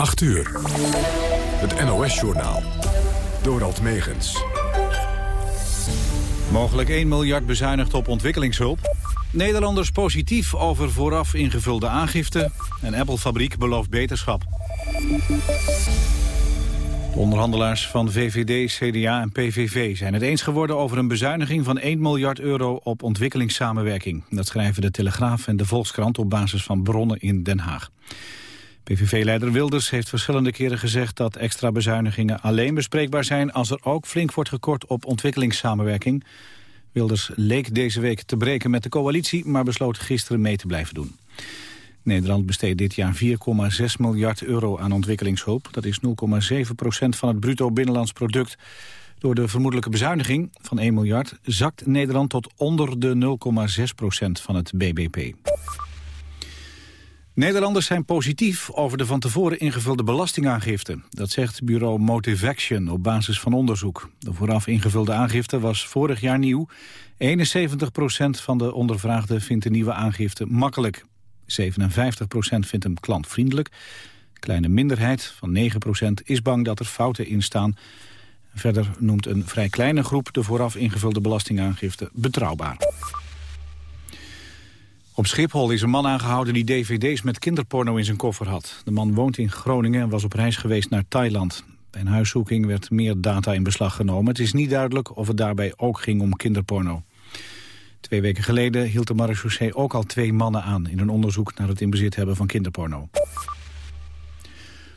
8 uur. Het NOS-journaal. Dorald Megens. Mogelijk 1 miljard bezuinigd op ontwikkelingshulp. Nederlanders positief over vooraf ingevulde aangifte. En Apple-fabriek belooft beterschap. De onderhandelaars van VVD, CDA en PVV zijn het eens geworden over een bezuiniging van 1 miljard euro op ontwikkelingssamenwerking. Dat schrijven de Telegraaf en de Volkskrant op basis van bronnen in Den Haag. PVV-leider Wilders heeft verschillende keren gezegd dat extra bezuinigingen alleen bespreekbaar zijn als er ook flink wordt gekort op ontwikkelingssamenwerking. Wilders leek deze week te breken met de coalitie, maar besloot gisteren mee te blijven doen. Nederland besteedt dit jaar 4,6 miljard euro aan ontwikkelingshulp. Dat is 0,7 procent van het bruto binnenlands product. Door de vermoedelijke bezuiniging van 1 miljard zakt Nederland tot onder de 0,6 procent van het BBP. Nederlanders zijn positief over de van tevoren ingevulde belastingaangifte. Dat zegt bureau Motivaction op basis van onderzoek. De vooraf ingevulde aangifte was vorig jaar nieuw. 71% van de ondervraagden vindt de nieuwe aangifte makkelijk. 57% vindt hem klantvriendelijk. Een kleine minderheid van 9% is bang dat er fouten in staan. Verder noemt een vrij kleine groep de vooraf ingevulde belastingaangifte betrouwbaar. Op Schiphol is een man aangehouden die dvd's met kinderporno in zijn koffer had. De man woont in Groningen en was op reis geweest naar Thailand. Bij een huiszoeking werd meer data in beslag genomen. Het is niet duidelijk of het daarbij ook ging om kinderporno. Twee weken geleden hield de marechaussee ook al twee mannen aan... in een onderzoek naar het in bezit hebben van kinderporno.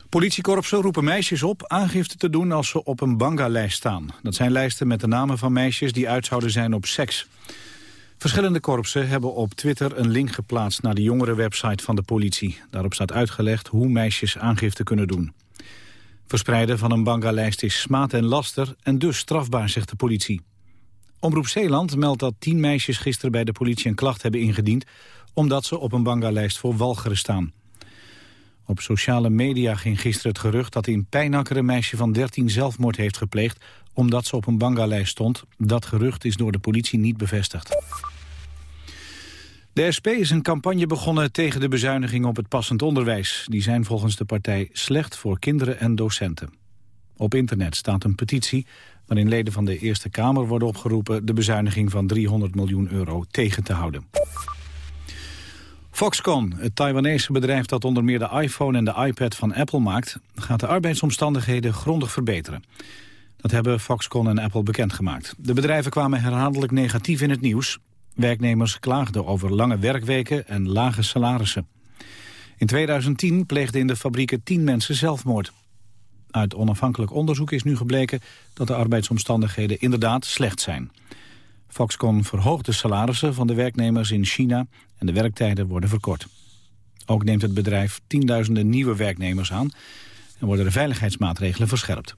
Politiekorpsen roepen meisjes op aangifte te doen als ze op een banga-lijst staan. Dat zijn lijsten met de namen van meisjes die uit zouden zijn op seks. Verschillende korpsen hebben op Twitter een link geplaatst naar de jongerenwebsite van de politie. Daarop staat uitgelegd hoe meisjes aangifte kunnen doen. Verspreiden van een banga-lijst is smaad en laster en dus strafbaar, zegt de politie. Omroep Zeeland meldt dat tien meisjes gisteren bij de politie een klacht hebben ingediend... omdat ze op een banga-lijst voor walgeren staan. Op sociale media ging gisteren het gerucht dat in Pijnakker een meisje van 13 zelfmoord heeft gepleegd... omdat ze op een banga-lijst stond. Dat gerucht is door de politie niet bevestigd. De SP is een campagne begonnen tegen de bezuinigingen op het passend onderwijs. Die zijn volgens de partij slecht voor kinderen en docenten. Op internet staat een petitie waarin leden van de Eerste Kamer worden opgeroepen... de bezuiniging van 300 miljoen euro tegen te houden. Foxconn, het Taiwanese bedrijf dat onder meer de iPhone en de iPad van Apple maakt... gaat de arbeidsomstandigheden grondig verbeteren. Dat hebben Foxconn en Apple bekendgemaakt. De bedrijven kwamen herhaaldelijk negatief in het nieuws. Werknemers klaagden over lange werkweken en lage salarissen. In 2010 pleegden in de fabrieken tien mensen zelfmoord. Uit onafhankelijk onderzoek is nu gebleken dat de arbeidsomstandigheden inderdaad slecht zijn. Foxconn verhoogt de salarissen van de werknemers in China en de werktijden worden verkort. Ook neemt het bedrijf tienduizenden nieuwe werknemers aan en worden de veiligheidsmaatregelen verscherpt.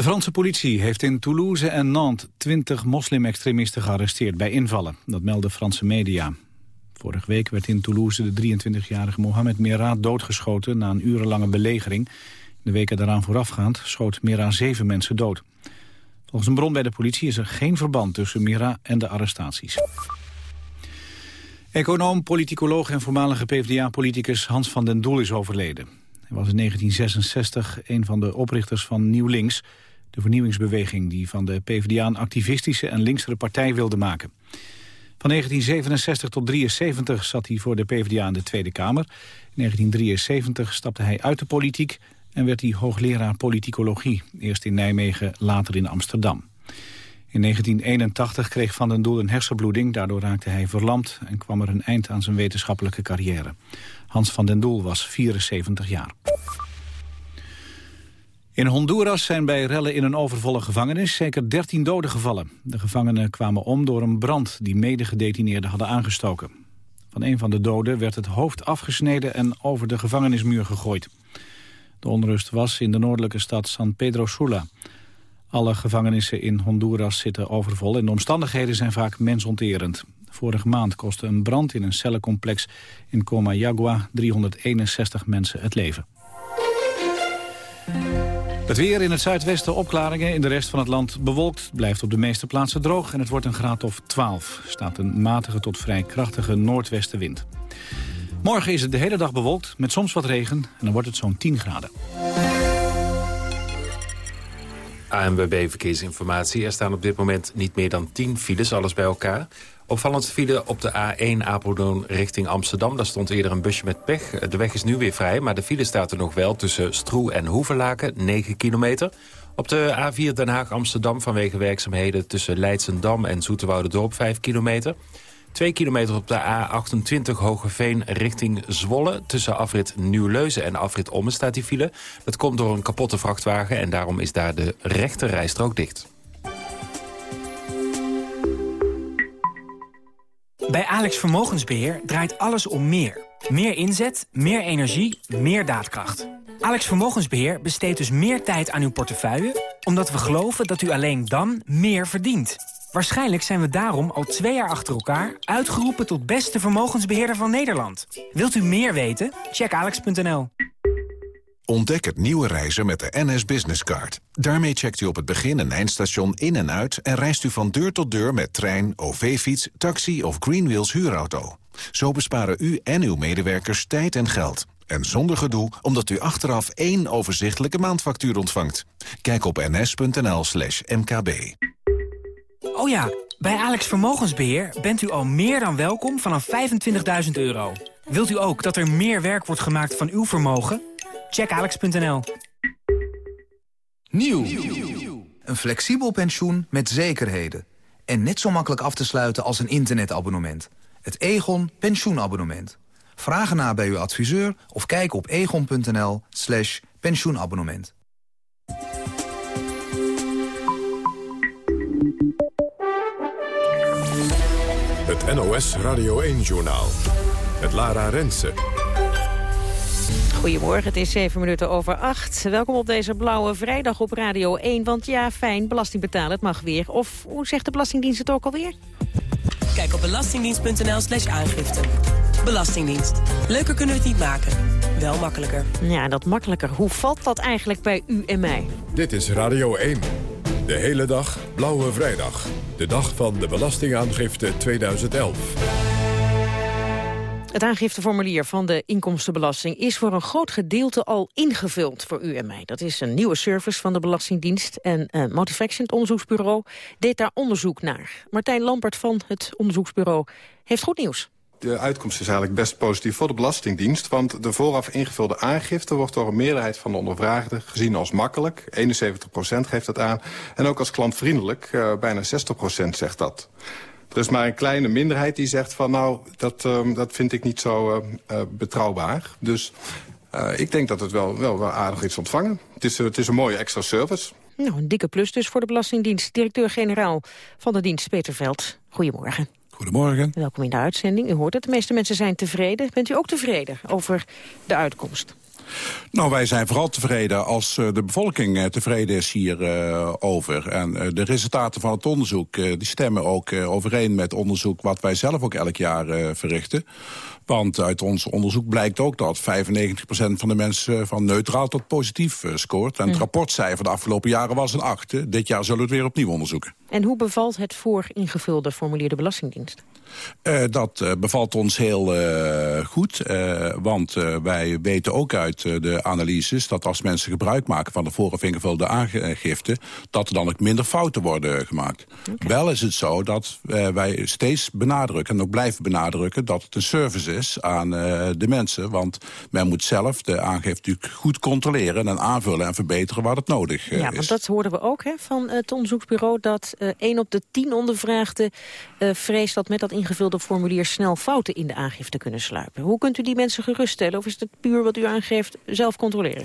De Franse politie heeft in Toulouse en Nantes 20 moslimextremisten gearresteerd bij invallen. Dat melden Franse media. Vorige week werd in Toulouse de 23-jarige Mohamed Merah doodgeschoten na een urenlange belegering. De weken daaraan voorafgaand schoot Merah zeven mensen dood. Volgens een bron bij de politie is er geen verband tussen Merah en de arrestaties. Econoom, politicoloog en voormalige PvdA-politicus Hans van den Doel is overleden. Hij was in 1966 een van de oprichters van Nieuw Links... de vernieuwingsbeweging die van de PvdA een activistische en linksere partij wilde maken. Van 1967 tot 1973 zat hij voor de PvdA in de Tweede Kamer. In 1973 stapte hij uit de politiek en werd hij hoogleraar politicologie. Eerst in Nijmegen, later in Amsterdam. In 1981 kreeg Van den Doel een hersenbloeding. Daardoor raakte hij verlamd en kwam er een eind aan zijn wetenschappelijke carrière. Hans van den Doel was 74 jaar. In Honduras zijn bij rellen in een overvolle gevangenis zeker 13 doden gevallen. De gevangenen kwamen om door een brand die medegedetineerden hadden aangestoken. Van een van de doden werd het hoofd afgesneden en over de gevangenismuur gegooid. De onrust was in de noordelijke stad San Pedro Sula. Alle gevangenissen in Honduras zitten overvol en de omstandigheden zijn vaak mensonterend. Vorige maand kostte een brand in een cellencomplex in Comayagua 361 mensen het leven. Het weer in het zuidwesten opklaringen, in de rest van het land bewolkt. blijft op de meeste plaatsen droog en het wordt een graad of 12. Er staat een matige tot vrij krachtige noordwestenwind. Morgen is het de hele dag bewolkt met soms wat regen en dan wordt het zo'n 10 graden. ANWB Verkeersinformatie. Er staan op dit moment niet meer dan 10 files, alles bij elkaar. Opvallend file op de A1 Apeldoorn richting Amsterdam. Daar stond eerder een busje met pech. De weg is nu weer vrij, maar de file staat er nog wel... tussen Stroe en Hoevelaken, 9 kilometer. Op de A4 Den Haag-Amsterdam vanwege werkzaamheden... tussen Leidsendam en Dorp 5 kilometer. 2 kilometer op de A28 Hogeveen richting Zwolle. Tussen afrit Nieuwleuzen en afrit Ommen staat die file. Dat komt door een kapotte vrachtwagen en daarom is daar de rechte rijstrook dicht. Bij Alex Vermogensbeheer draait alles om meer. Meer inzet, meer energie, meer daadkracht. Alex Vermogensbeheer besteedt dus meer tijd aan uw portefeuille... omdat we geloven dat u alleen dan meer verdient. Waarschijnlijk zijn we daarom al twee jaar achter elkaar... uitgeroepen tot beste vermogensbeheerder van Nederland. Wilt u meer weten? Check alex.nl. Ontdek het nieuwe reizen met de NS Business Card. Daarmee checkt u op het begin- en eindstation in en uit... en reist u van deur tot deur met trein, OV-fiets, taxi of Greenwheels huurauto. Zo besparen u en uw medewerkers tijd en geld. En zonder gedoe, omdat u achteraf één overzichtelijke maandfactuur ontvangt. Kijk op ns.nl slash mkb. Oh ja, bij Alex Vermogensbeheer bent u al meer dan welkom vanaf 25.000 euro. Wilt u ook dat er meer werk wordt gemaakt van uw vermogen? Check alex.nl. Nieuw. Een flexibel pensioen met zekerheden. En net zo makkelijk af te sluiten als een internetabonnement. Het Egon pensioenabonnement. Vraag na bij uw adviseur of kijk op egon.nl slash pensioenabonnement. Het NOS Radio 1-journaal. Het Lara Rensen. Goedemorgen, het is 7 minuten over 8. Welkom op deze blauwe vrijdag op Radio 1. Want ja, fijn, belasting betalen, het mag weer. Of hoe zegt de Belastingdienst het ook alweer? Kijk op belastingdienst.nl slash aangifte. Belastingdienst. Leuker kunnen we het niet maken. Wel makkelijker. Ja, dat makkelijker. Hoe valt dat eigenlijk bij u en mij? Dit is Radio 1. De hele dag Blauwe Vrijdag. De dag van de Belastingaangifte 2011. Het aangifteformulier van de inkomstenbelasting is voor een groot gedeelte al ingevuld voor u en mij. Dat is een nieuwe service van de Belastingdienst en uh, Motivation, het onderzoeksbureau, deed daar onderzoek naar. Martijn Lampert van het onderzoeksbureau heeft goed nieuws de uitkomst is eigenlijk best positief voor de Belastingdienst. Want de vooraf ingevulde aangifte wordt door een meerderheid van de ondervraagden gezien als makkelijk. 71% geeft dat aan. En ook als klantvriendelijk. Uh, bijna 60% zegt dat. Er is maar een kleine minderheid die zegt van nou, dat, uh, dat vind ik niet zo uh, betrouwbaar. Dus ik denk dat het wel, wel, wel aardig is ontvangen. Het is, het is een mooie extra service. Nou, een dikke plus dus voor de Belastingdienst. Directeur-generaal van de dienst Peter Veld. Goedemorgen. Goedemorgen. Welkom in de uitzending. U hoort het, de meeste mensen zijn tevreden. Bent u ook tevreden over de uitkomst? Nou, wij zijn vooral tevreden als uh, de bevolking uh, tevreden is hierover. Uh, en de resultaten van het onderzoek die stemmen ook overeen met onderzoek... wat wij zelf ook elk jaar verrichten. Want uit ons onderzoek blijkt ook dat 95% van de mensen van neutraal tot positief scoort. En het hm. rapportcijfer de afgelopen jaren was een 8. Dit jaar zullen we het weer opnieuw onderzoeken. En hoe bevalt het voor ingevulde formulier de Belastingdienst? Uh, dat uh, bevalt ons heel uh, goed, want wij weten ook uit de analyses... dat als mensen gebruik maken van de vooraf ingevulde aangifte... dat er dan ook minder fouten worden gemaakt. Okay. Wel is het zo dat wij steeds benadrukken, en ook blijven benadrukken... dat het een service is aan de mensen. Want men moet zelf de aangifte natuurlijk goed controleren... en aanvullen en verbeteren waar het nodig is. Ja, want dat hoorden we ook hè, van het onderzoeksbureau... dat 1 op de 10 ondervraagden vreest dat met dat ingevulde formulier snel fouten in de aangifte kunnen sluipen. Hoe kunt u die mensen geruststellen? Of is het puur wat u aangeeft zelf controleren?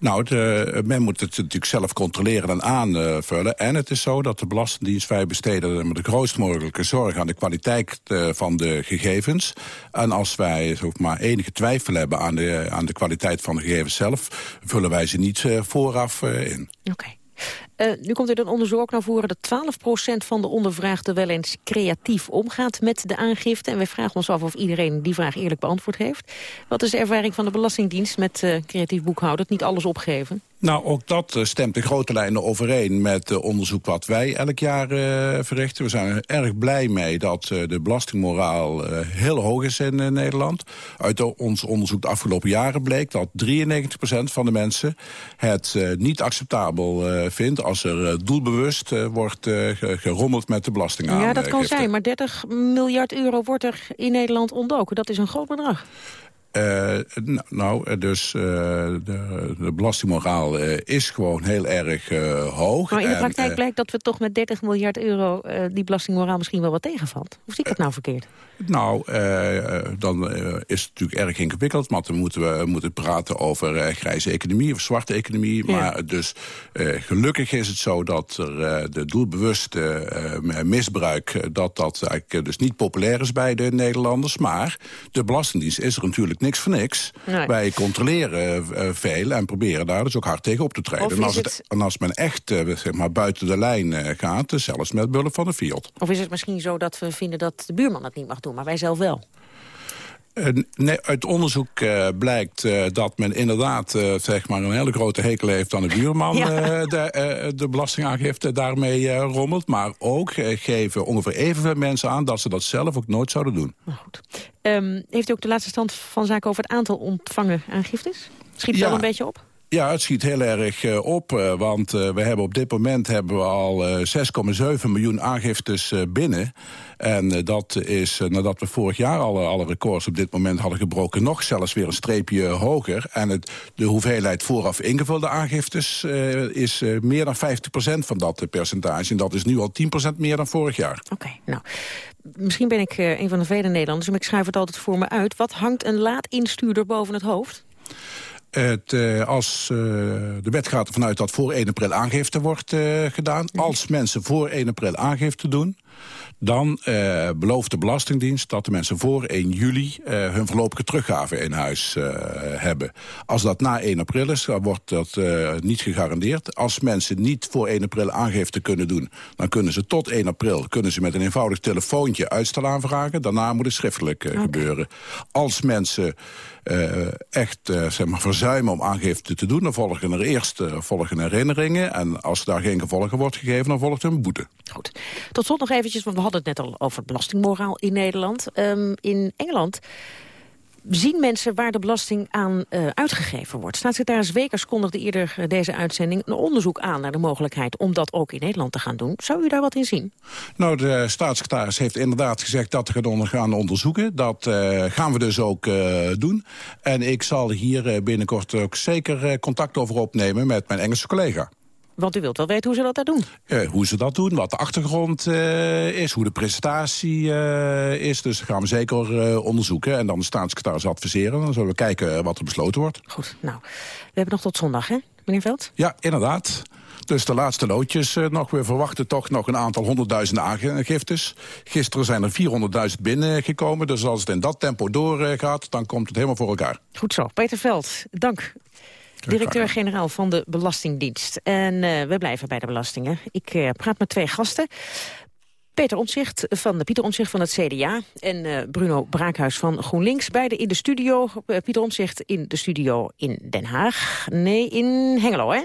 Nou, de, men moet het natuurlijk zelf controleren en aanvullen. En het is zo dat de Belastingdienst wij besteden met de grootst mogelijke zorg aan de kwaliteit eh, van de gegevens. En als wij zeg maar enige twijfel hebben aan de, aan de kwaliteit van de gegevens zelf, vullen wij ze niet eh, vooraf eh, in. Oké. Uh, nu komt er een onderzoek naar voren dat 12% van de ondervraagden wel eens creatief omgaat met de aangifte. En we vragen ons af of iedereen die vraag eerlijk beantwoord heeft. Wat is de ervaring van de Belastingdienst met uh, creatief boekhouden? Niet alles opgeven? Nou, ook dat uh, stemt in grote lijnen overeen met het onderzoek wat wij elk jaar uh, verrichten. We zijn er erg blij mee dat de belastingmoraal heel hoog is in Nederland. Uit ons onderzoek de afgelopen jaren bleek dat 93% van de mensen het niet acceptabel vindt als er doelbewust wordt gerommeld met de belasting Ja, dat kan zijn, maar 30 miljard euro wordt er in Nederland ontdoken. Dat is een groot bedrag. Uh, nou, eh, dus uh, de, de, belastingmoraal uh, is gewoon heel erg hoog. Maar in de praktijk blijkt dat we toch met 30 miljard euro... die belastingmoraal misschien wel wat tegenvalt. Of zie ik dat nou verkeerd? Nou, dan is het natuurlijk erg ingewikkeld. Want dan moeten we moeten praten over grijze economie of zwarte economie. Ja. Maar dus gelukkig is het zo dat er de doelbewuste misbruik... dat dat eigenlijk dus niet populair is bij de Nederlanders. Maar de Belastingdienst is er natuurlijk niks voor niks. Nee. Wij controleren veel en proberen daar dus ook hard tegen op te treden. En als, het... en als, men echt zeg maar, buiten de lijn gaat, zelfs met bullen van de field. Of is het misschien zo dat we vinden dat de buurman het niet mag doen, maar wij zelf wel? Uh, nee, uit onderzoek uh, blijkt uh, dat men inderdaad zeg maar een hele grote hekel heeft aan de buurman. Ja. de, de belastingaangifte daarmee rommelt. Maar ook geven ongeveer evenveel mensen aan dat ze dat zelf ook nooit zouden doen. Nou goed. Um, heeft u ook de laatste stand van zaken over het aantal ontvangen aangiftes? Schiet het ja. wel een beetje op? Ja, het schiet heel erg uh, op, uh, want uh, we hebben op dit moment hebben we al 6,7 miljoen aangiftes binnen. En dat is, nadat we vorig jaar alle, alle records op dit moment hadden gebroken... nog zelfs weer een streepje hoger. En het, de hoeveelheid vooraf ingevulde aangiftes is meer dan 50% van dat percentage. En dat is nu al 10% meer dan vorig jaar. Oké, nou... Misschien ben ik een van de vele Nederlanders, maar ik schrijf het altijd voor me uit. Wat hangt een laadinstuurder boven het hoofd? Het, uh, als uh, de wet gaat ervan uit dat voor 1 april aangifte wordt uh, gedaan. Mhm. Als mensen voor 1 april aangifte doen... dan belooft de Belastingdienst dat de mensen voor 1 juli... hun voorlopige teruggave in huis hebben. Als dat na 1 april is, dan wordt dat niet gegarandeerd. Als mensen niet voor 1 april aangifte kunnen doen... dan kunnen ze tot 1 april kunnen ze met een eenvoudig telefoontje uitstel aanvragen. Daarna moet het schriftelijk okay. gebeuren. Als mensen... Uh, echt uh, zeg maar verzuimen om aangifte te doen... dan volgen er eerst uh, volgen herinneringen. En als daar geen gevolgen wordt gegeven, dan volgt een boete. Goed. Tot slot nog eventjes, want we hadden het net al over belastingmoraal in Nederland. Um, in Engeland zien mensen waar de belasting aan uh, uitgegeven wordt. Staatssecretaris Wekers kondigde eerder uh, deze uitzending een onderzoek aan naar de mogelijkheid om dat ook in Nederland te gaan doen. Zou u daar wat in zien? Nou, de staatssecretaris heeft inderdaad gezegd dat we gaan onderzoeken. Dat uh, gaan we dus ook doen. En ik zal hier binnenkort ook zeker contact over opnemen met mijn Engelse collega. Want u wilt wel weten hoe ze dat daar doen. Uh, hoe ze dat doen, wat de achtergrond uh, is, hoe de presentatie uh, is. Dus dat gaan we zeker onderzoeken. En dan de staatssecretaris adviseren. Dan zullen we kijken wat er besloten wordt. Goed, nou, we hebben nog tot zondag, hè, meneer Veld? Ja, inderdaad. Dus de laatste loodjes nog. We verwachten toch nog een aantal honderdduizenden aangiftes. Gisteren zijn er 400.000 binnengekomen. Dus als het in dat tempo doorgaat, dan komt het helemaal voor elkaar. Goed zo. Peter Veld, dank Directeur-generaal van de Belastingdienst. En uh, we blijven bij de belastingen. Ik uh, praat met twee gasten. Peter Omtzigt van de Pieter Omtzigt van het CDA en uh, Bruno Braakhuis van GroenLinks. Beide in de studio. Pieter Omtzigt in de studio in Den Haag. Nee, in Hengelo, hè?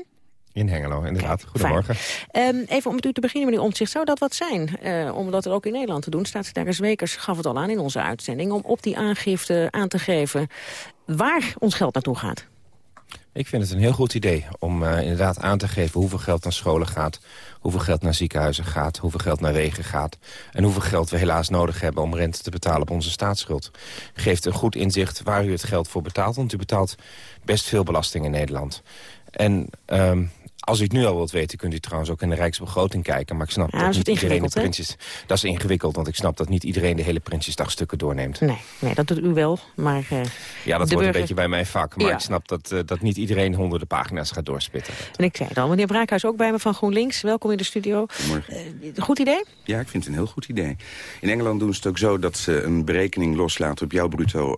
In Hengelo, inderdaad. Kijk, Goedemorgen. Um, even om met u te beginnen, meneer Omtzigt. Zou dat wat zijn uh, om dat ook in Nederland te doen? Staatssecretaris Wekers gaf het al aan in onze uitzending... om op die aangifte aan te geven waar ons geld naartoe gaat. Ik vind het een heel goed idee om uh, inderdaad aan te geven hoeveel geld naar scholen gaat, hoeveel geld naar ziekenhuizen gaat, hoeveel geld naar wegen gaat en hoeveel geld we helaas nodig hebben om rente te betalen op onze staatsschuld. Geeft een goed inzicht waar u het geld voor betaalt, want u betaalt best veel belasting in Nederland. En um, als u het nu al wilt weten, kunt u trouwens ook in de Rijksbegroting kijken. Maar ik snap ja, dat, niet iedereen de prinsjes... Dat is ingewikkeld, want ik snap dat niet iedereen de hele Prinsjesdagstukken doorneemt. Nee, nee dat doet u wel, maar... Uh, ja, dat wordt een beetje bij mijn vak. Maar ja. ik snap dat, uh, dat niet iedereen honderden pagina's gaat doorspitten. En ik zei het al, meneer Braakhuis ook bij me van GroenLinks. Welkom in de studio. Goedemorgen. Uh, goed idee? Ja, ik vind het een heel goed idee. In Engeland doen ze het ook zo dat ze een berekening loslaten op jouw bruto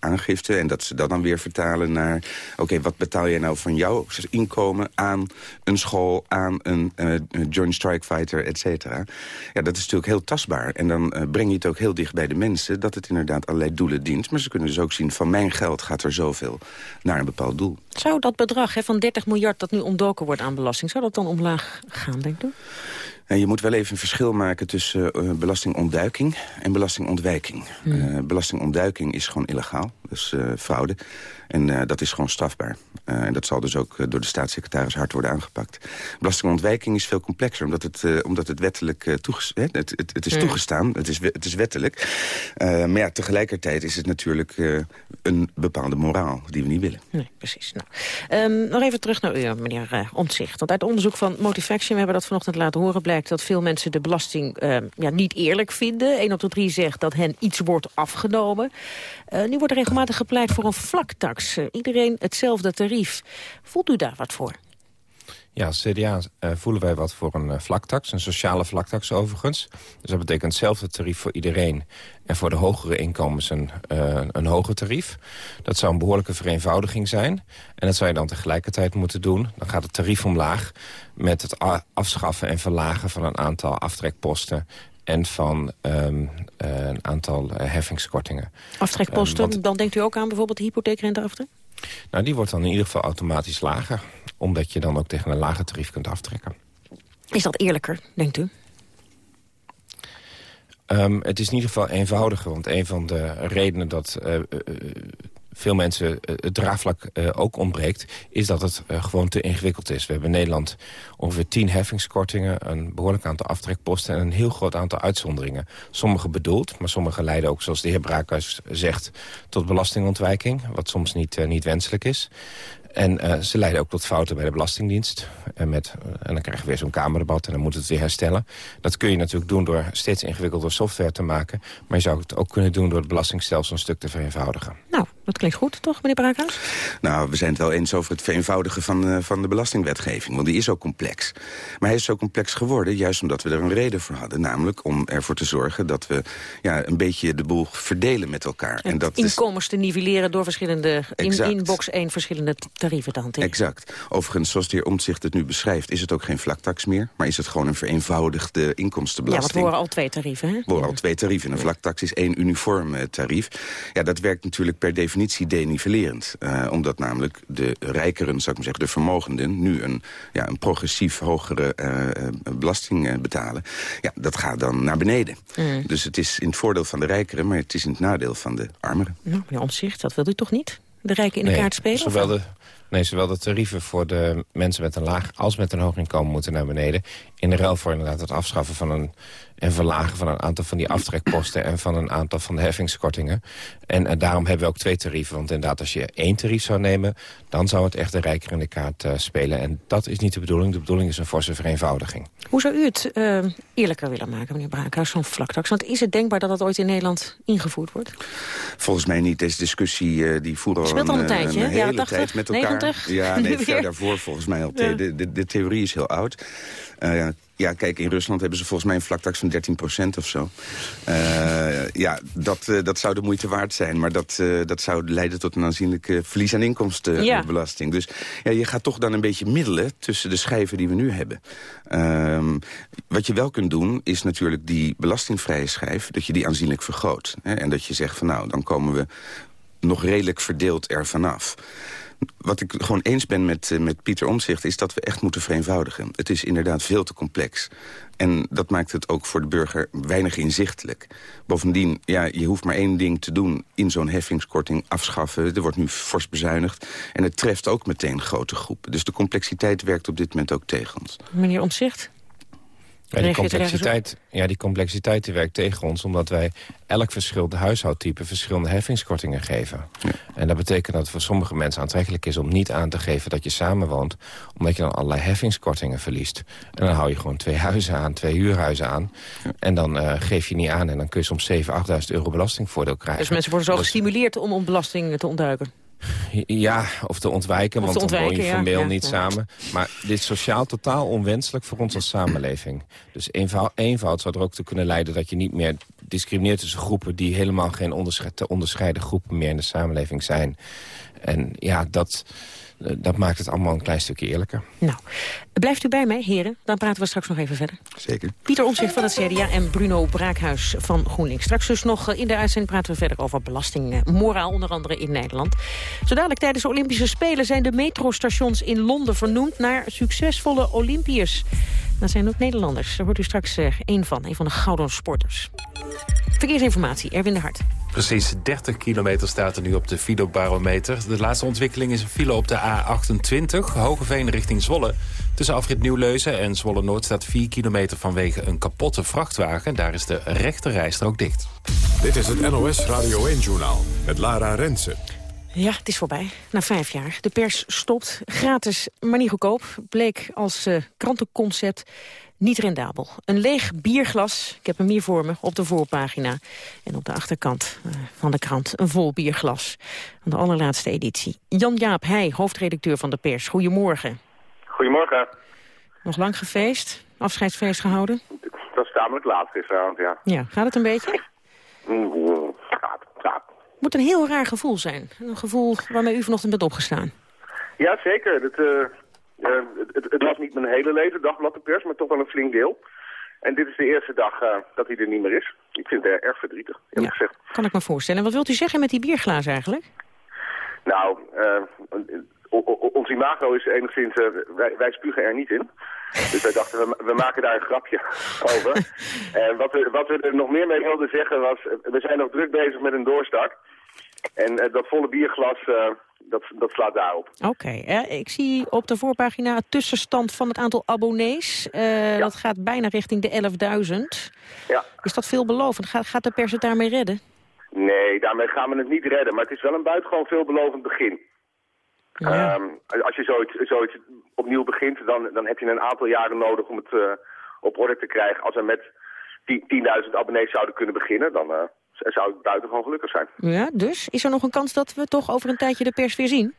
aangifte. En dat ze dat dan weer vertalen naar... oké, okay, wat betaal jij nou van jouw inkomen aan een school, aan een uh, Joint Strike Fighter, et cetera. Ja, dat is natuurlijk heel tastbaar. En dan uh, breng je het ook heel dicht bij de mensen... dat het inderdaad allerlei doelen dient. Maar ze kunnen dus ook zien, van mijn geld gaat er zoveel naar een bepaald doel. Zou dat bedrag hè, van 30 miljard dat nu ontdoken wordt aan belasting... zou dat dan omlaag gaan, denk ik? Je moet wel even een verschil maken tussen uh, belastingontduiking en belastingontwijking. Hmm. Uh, belastingontduiking is gewoon illegaal, dus uh, fraude. En dat is gewoon strafbaar. en dat zal dus ook door de staatssecretaris hard worden aangepakt. Belastingontwijking is veel complexer, omdat het, omdat het wettelijk toeges het, het, het, is hmm. toegestaan. Het is, het is wettelijk. maar ja, tegelijkertijd is het natuurlijk een bepaalde moraal die we niet willen. Nee, precies. Nou, um, nog even terug naar u, meneer Ontzicht. Want uit onderzoek van Motivaction, we hebben dat vanochtend laten horen... blijkt dat veel mensen de belasting uh, ja, niet eerlijk vinden. 1 op de 3 zegt dat hen iets wordt afgenomen. Uh, nu wordt er regelmatig gepleit voor een vlaktax. Uh, iedereen hetzelfde tarief. Voelt u daar wat voor? Ja, als CDA uh, voelen wij wat voor een uh, vlaktax, een sociale vlaktax overigens. Dus dat betekent hetzelfde tarief voor iedereen en voor de hogere inkomens een, uh, een hoger tarief. Dat zou een behoorlijke vereenvoudiging zijn. En dat zou je dan tegelijkertijd moeten doen. Dan gaat het tarief omlaag met het afschaffen en verlagen van een aantal aftrekposten en van um, een aantal heffingskortingen. Aftrekposten, um, want... dan denkt u ook aan bijvoorbeeld de hypotheekrenteaftrek? Nou, die wordt dan in ieder geval automatisch lager. Omdat je dan ook tegen een lager tarief kunt aftrekken. Is dat eerlijker, denkt u? Um, het is in ieder geval eenvoudiger. Want een van de redenen dat uh, uh, veel mensen het draagvlak uh, ook ontbreekt... is dat het gewoon te ingewikkeld is. We hebben in Nederland ongeveer tien heffingskortingen... een behoorlijk aantal aftrekposten en een heel groot aantal uitzonderingen. Sommige bedoeld, maar sommige leiden ook, zoals de heer Braakhuis zegt... tot belastingontwijking, wat soms niet, niet wenselijk is. En ze leiden ook tot fouten bij de Belastingdienst. En, met, en dan krijgen we weer zo'n kamerdebat en dan moet het weer herstellen. Dat kun je natuurlijk doen door steeds ingewikkelder software te maken. Maar je zou het ook kunnen doen door het belastingstelsel een stuk te vereenvoudigen. Nou, dat klinkt goed, toch, meneer Braakhuis? Nou, we zijn het wel eens over het vereenvoudigen van, uh, van de belastingwetgeving. Want die is ook complex. Maar hij is zo complex geworden, juist omdat we er een reden voor hadden. Namelijk om ervoor te zorgen dat we ja, een beetje de boel verdelen met elkaar. En, en dat inkomens is... te nivelleren door verschillende, in, in box 1 verschillende tarieven te hanteren. Exact. Overigens, zoals de heer Omtzigt het nu beschrijft... is het ook geen vlaktax meer, maar is het gewoon een vereenvoudigde inkomstenbelasting. Ja, want we horen al twee tarieven, hè? We horen al twee tarieven. Een vlaktax is één uniform uh, tarief. Ja, dat werkt natuurlijk per definitie denivellerend. Uh, omdat namelijk de rijkeren, zou ik maar zeggen, de vermogenden... nu een, ja, een progressief hogere uh, belasting betalen. Ja, dat gaat dan naar beneden. Mm. Dus het is in het voordeel van de rijkeren... maar het is in het nadeel van de armeren. Nou, meneer Omtzigt, dat wil u toch niet? De rijken in de nee, kaart spelen? Zowel de, Nee, zowel de tarieven voor de mensen met een laag als met een hoog inkomen moeten naar beneden. In de ruil voor inderdaad het afschaffen van een en verlagen van een aantal van die aftrekposten... en van een aantal van de heffingskortingen. En, en daarom hebben we ook twee tarieven. Want inderdaad, als je één tarief zou nemen... dan zou het echt de rijker in de kaart uh, spelen. En dat is niet de bedoeling. De bedoeling is een forse vereenvoudiging. Hoe zou u het uh, eerlijker willen maken, meneer Braakhuis, zo'n vlaktax? Want is het denkbaar dat dat ooit in Nederland ingevoerd wordt? Volgens mij niet. Deze discussie uh, die voeren al een, al een, tijdje, een hele 80, tijd met elkaar. 90? Ja, nee, ver daarvoor volgens mij al. Ja. De, de, de theorie is heel oud. Ja, kijk, in Rusland hebben ze volgens mij een vlaktax van 13% of zo. Uh, ja, dat, uh, dat zou de moeite waard zijn. Maar dat, uh, dat zou leiden tot een aanzienlijke verlies aan inkomstenbelasting. Ja. Dus ja, je gaat toch dan een beetje middelen tussen de schijven die we nu hebben. Um, wat je wel kunt doen, is natuurlijk die belastingvrije schijf... dat je die aanzienlijk vergroot. Hè? En dat je zegt van nou, dan komen we nog redelijk verdeeld er vanaf wat ik gewoon eens ben met, uh, met Pieter Omzicht... is dat we echt moeten vereenvoudigen. Het is inderdaad veel te complex. En dat maakt het ook voor de burger weinig inzichtelijk. Bovendien, ja, je hoeft maar één ding te doen in zo'n heffingskorting afschaffen. Er wordt nu fors bezuinigd. En het treft ook meteen grote groepen. Dus de complexiteit werkt op dit moment ook tegen ons. Meneer Omzicht? Ja, die complexiteit, ja, die complexiteit die werkt tegen ons... omdat wij elk verschillende huishoudtype verschillende heffingskortingen geven. Ja. En dat betekent dat het voor sommige mensen aantrekkelijk is... om niet aan te geven dat je samenwoont... omdat je dan allerlei heffingskortingen verliest. En dan hou je gewoon twee huizen aan, twee huurhuizen aan. Ja. En dan uh, geef je niet aan en dan kun je soms 7.000, 8.000 euro belastingvoordeel krijgen. Dus mensen worden zo gestimuleerd om, om belasting te ontduiken? Ja, of te ontwijken, of want te ontwijken, dan woon je formeel ja, niet ja. samen. Maar dit is sociaal totaal onwenselijk voor ons als samenleving. Dus eenvoud, eenvoud zou er ook te kunnen leiden dat je niet meer discrimineert tussen groepen... die helemaal geen te onderscheiden groepen meer in de samenleving zijn. En ja, dat, dat maakt het allemaal een klein stukje eerlijker. Nou, blijft u bij mij, heren? Dan praten we straks nog even verder. Zeker. Pieter Omtzigt van het CDA en Bruno Braakhuis van GroenLinks. Straks dus nog in de uitzending praten we verder over belastingmoraal, onder andere in Nederland. Zo dadelijk tijdens de Olympische Spelen zijn de metrostations in Londen vernoemd naar succesvolle Olympiërs. Dat zijn ook Nederlanders. Daar wordt u straks uh, één van, een van de gouden sporters. Verkeersinformatie, Erwin de Hart. Precies 30 kilometer staat er nu op de filobarometer. De laatste ontwikkeling is een file op de A28, Hogeveen richting Zwolle. Tussen afrit Nieuwleuzen en Zwolle-Noord staat 4 kilometer vanwege een kapotte vrachtwagen. Daar is de rechte rijstrook dicht. Dit is het NOS Radio 1-journaal met Lara Rensen. Ja, het is voorbij. Na vijf jaar. De pers stopt. Gratis, maar niet goedkoop. Bleek als uh, krantenconcept niet rendabel. Een leeg bierglas, ik heb hem hier voor me, op de voorpagina. En op de achterkant uh, van de krant een vol bierglas. Van de allerlaatste editie. Jan-Jaap Heij, hoofdredacteur van de pers. Goedemorgen. Goedemorgen. Nog lang gefeest? Afscheidsfeest gehouden? Dat is tamelijk laat gisteravond, ja. Ja, gaat het een beetje? Gaat, gaat. moet een heel raar gevoel zijn. Een gevoel waarmee u vanochtend bent opgestaan. Ja, zeker. Het, uh, het, het, was niet mijn hele leven, dagblad de pers, maar toch wel een flink deel. En dit is de eerste dag uh, dat hij er niet meer is. Ik vind het erg verdrietig, eerlijk ja, gezegd. kan ik me voorstellen. Wat wilt u zeggen met die bierglaas eigenlijk? Nou, ons imago is enigszins... wij, wij spugen er niet in. Dus wij dachten, we, we, maken daar een grapje over. En wat we, wat we er nog meer mee wilden zeggen was... we zijn nog druk bezig met een doorstart. En uh, dat volle bierglas, dat, dat slaat daarop. Oké, okay, ik zie op de voorpagina een tussenstand van het aantal abonnees. Ja. Dat gaat bijna richting de 11.000. Ja. Is dat veelbelovend? Gaat, gaat de pers het daarmee redden? Nee, daarmee gaan we het niet redden. Maar het is wel een buitengewoon veelbelovend begin. Ja. Um, als je zoiets, zoiets opnieuw begint, dan, dan heb je een aantal jaren nodig om het uh, op orde te krijgen. Als we met 10.000 abonnees zouden kunnen beginnen, dan uh, zou ik buitengewoon gelukkig zijn. Ja, dus is er nog een kans dat we toch over een tijdje de pers weer zien?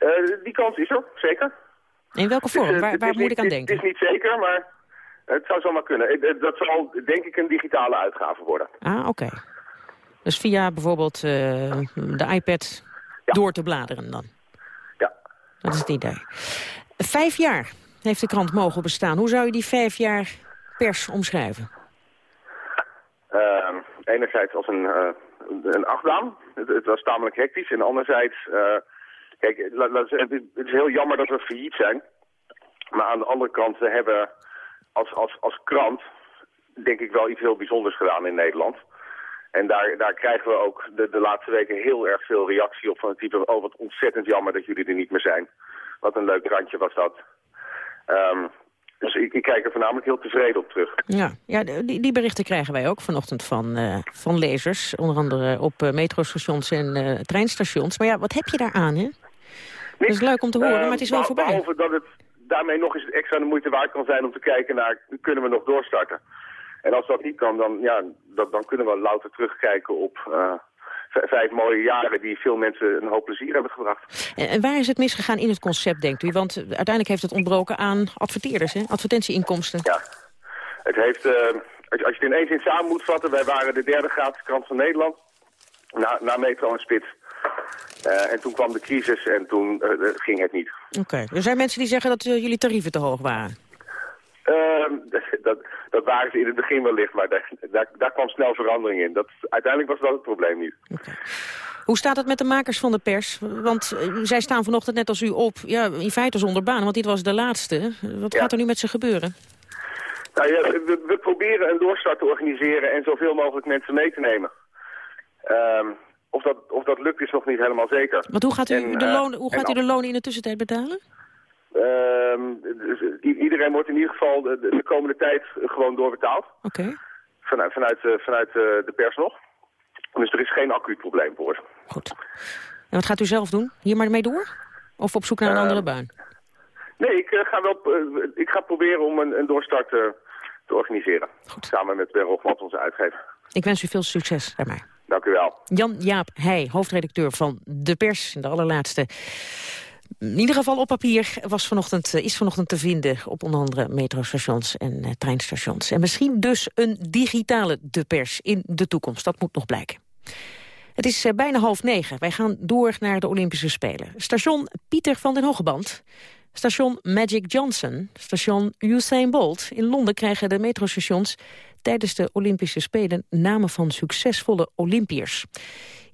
Uh, die kans is er, zeker. In welke vorm? Dus, waar waar moet ik aan denken? Het is niet zeker, maar het zou zomaar kunnen. Dat zal denk ik een digitale uitgave worden. Ah, oké. Okay. Dus via bijvoorbeeld de iPad ja. door te bladeren dan? Ja. Dat is het idee. Vijf jaar heeft de krant mogen bestaan. Hoe zou je die vijf jaar pers omschrijven? Uh, enerzijds als een, uh, een achtbaan. Het, het, was tamelijk hectisch. En anderzijds, uh, kijk, het is heel jammer dat we failliet zijn. Maar aan de andere kant, we hebben als, als, als krant, denk ik wel iets heel bijzonders gedaan in Nederland. En daar, daar krijgen we ook de, de laatste weken heel erg veel reactie op van het type... oh, wat ontzettend jammer dat jullie er niet meer zijn. Wat een leuk randje was dat. Um, dus ik, ik, kijk er voornamelijk heel tevreden op terug. Ja, ja die, die berichten krijgen wij ook vanochtend van, uh, van lezers. Onder andere op uh, metrostations en uh, treinstations. Maar ja, wat heb je daaraan, hè? Dat is leuk om te horen, maar het is wel voorbij. Behalve dat het daarmee nog eens extra de moeite waard kan zijn om te kijken naar... kunnen we nog doorstarten? En als dat niet kan, dan, ja, dat, dan kunnen we louter terugkijken op vijf mooie jaren die veel mensen een hoop plezier hebben gebracht. En waar is het misgegaan in het concept, denkt u? Want uiteindelijk heeft het ontbroken aan adverteerders, hè? advertentieinkomsten. Ja, het heeft, uh, als je het in één zin samen moet vatten, wij waren de derde gratis krant van Nederland, na, na Metro en Spits. Uh, en toen kwam de crisis en toen ging het niet. Oké, okay. er zijn mensen die zeggen dat jullie tarieven te hoog waren. Uh, dat, dat waren ze in het begin wellicht, maar daar, daar, daar kwam snel verandering in. Dat, uiteindelijk was dat het probleem niet. Okay. Hoe staat het met de makers van de pers? Want uh, zij staan vanochtend net als u op, ja, in feite zonder baan, want dit was de laatste. Wat ja. gaat er nu met ze gebeuren? Nou ja, we, we, proberen een doorstart te organiseren en zoveel mogelijk mensen mee te nemen. Um, of, dat, of dat lukt is nog niet helemaal zeker. Want hoe gaat u, en, de, loon, hoe gaat u de lonen in de tussentijd betalen? Uh, dus iedereen wordt in ieder geval de, de komende tijd gewoon doorbetaald. Oké. Okay. Vanuit, vanuit, vanuit de pers nog. Dus er is geen acuut probleem voor. Goed. En wat gaat u zelf doen? Hier maar mee door? Of op zoek naar een uh, andere baan? Nee, ik, uh, ga, wel, uh, ik ga proberen om een, een doorstart te organiseren. Goed. Samen met Ben Hofmans, onze uitgever. Ik wens u veel succes daarmee. Dank u wel. Jan-Jaap Heij, hoofdredacteur van De Pers. De allerlaatste in ieder geval op papier was vanochtend, is vanochtend te vinden op onder andere metrostations en uh, treinstations. En misschien dus een digitale de pers in de toekomst. Dat moet nog blijken. Het is eh, bijna half negen. Wij gaan door naar de Olympische Spelen. Station Pieter van den Hogeband. Station Magic Johnson. Station Usain Bolt. In Londen krijgen de metrostations tijdens de Olympische Spelen namen van succesvolle Olympiërs.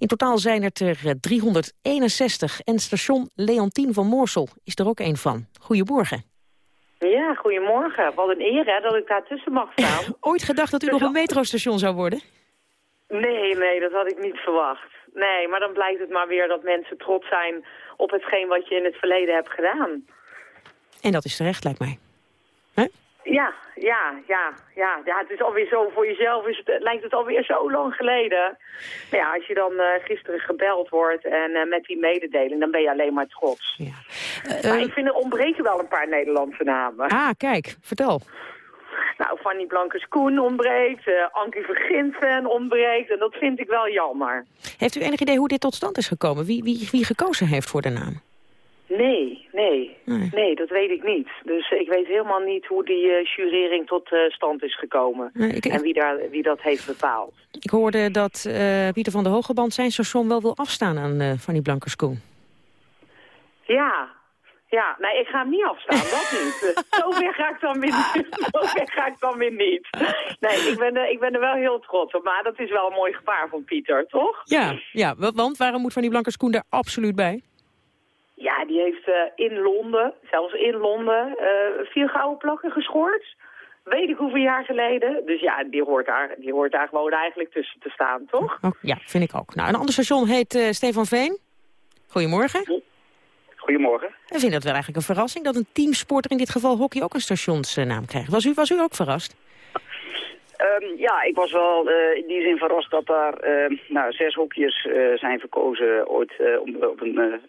In totaal zijn het er 361 en station Leontien van Moorsel is er ook een van. Goedemorgen. Ja, goedemorgen. Wat een eer hè, dat ik daar tussen mag staan. Ooit gedacht dat u nog een metrostation zou worden? Nee, nee, dat had ik niet verwacht. Nee, maar dan blijkt het maar weer dat mensen trots zijn op hetgeen wat je in het verleden hebt gedaan. En dat is terecht, lijkt mij. Ja, ja, ja, ja, ja. Het is alweer zo, voor jezelf is het, lijkt het alweer zo lang geleden. Maar ja, als je dan uh, gisteren gebeld wordt en uh, met die mededeling, dan ben je alleen maar trots. Ja. Uh, maar ik vind er ontbreken wel een paar Nederlandse namen. Ah, kijk, vertel. Nou, Fanny Blankers-Koen ontbreekt, uh, Ankie Verginten ontbreekt en dat vind ik wel jammer. Heeft u enig idee hoe dit tot stand is gekomen? Wie, wie, wie gekozen heeft voor de naam? Nee, nee, nee, nee, dat weet ik niet. Dus ik weet helemaal niet hoe die uh, jurering tot uh, stand is gekomen. Nee, ik, en wie, daar, wie dat heeft bepaald. Ik hoorde dat uh, Pieter van der Hogeband zijn station wel wil afstaan aan Fanny Blankers-Koen. Ja, ja, nee, ik ga hem niet afstaan, dat niet. Zover ga ik dan weer niet. Ga ik dan weer niet. Nee, ik ben, er, ik ben er wel heel trots op, maar dat is wel een mooi gebaar van Pieter, toch? Ja, ja want waarom moet Fanny Blankers-Koen daar absoluut bij? Ja, die heeft uh, in Londen, zelfs in Londen, uh, vier gouden plakken gescoord. Weet ik hoeveel jaar geleden. Dus ja, die hoort daar, die hoort daar gewoon eigenlijk tussen te staan, toch? Oh, ja, vind ik ook. Nou, een ander station heet uh, Stefan Veen. Goedemorgen. Goedemorgen. We vinden het wel eigenlijk een verrassing dat een teamsporter, in dit geval hockey, ook een stationsnaam krijgt. Was u, was u ook verrast? Um, ja, ik was wel uh, in die zin verrast dat daar uh, nou, zes hokjes uh, zijn verkozen ooit om, op een,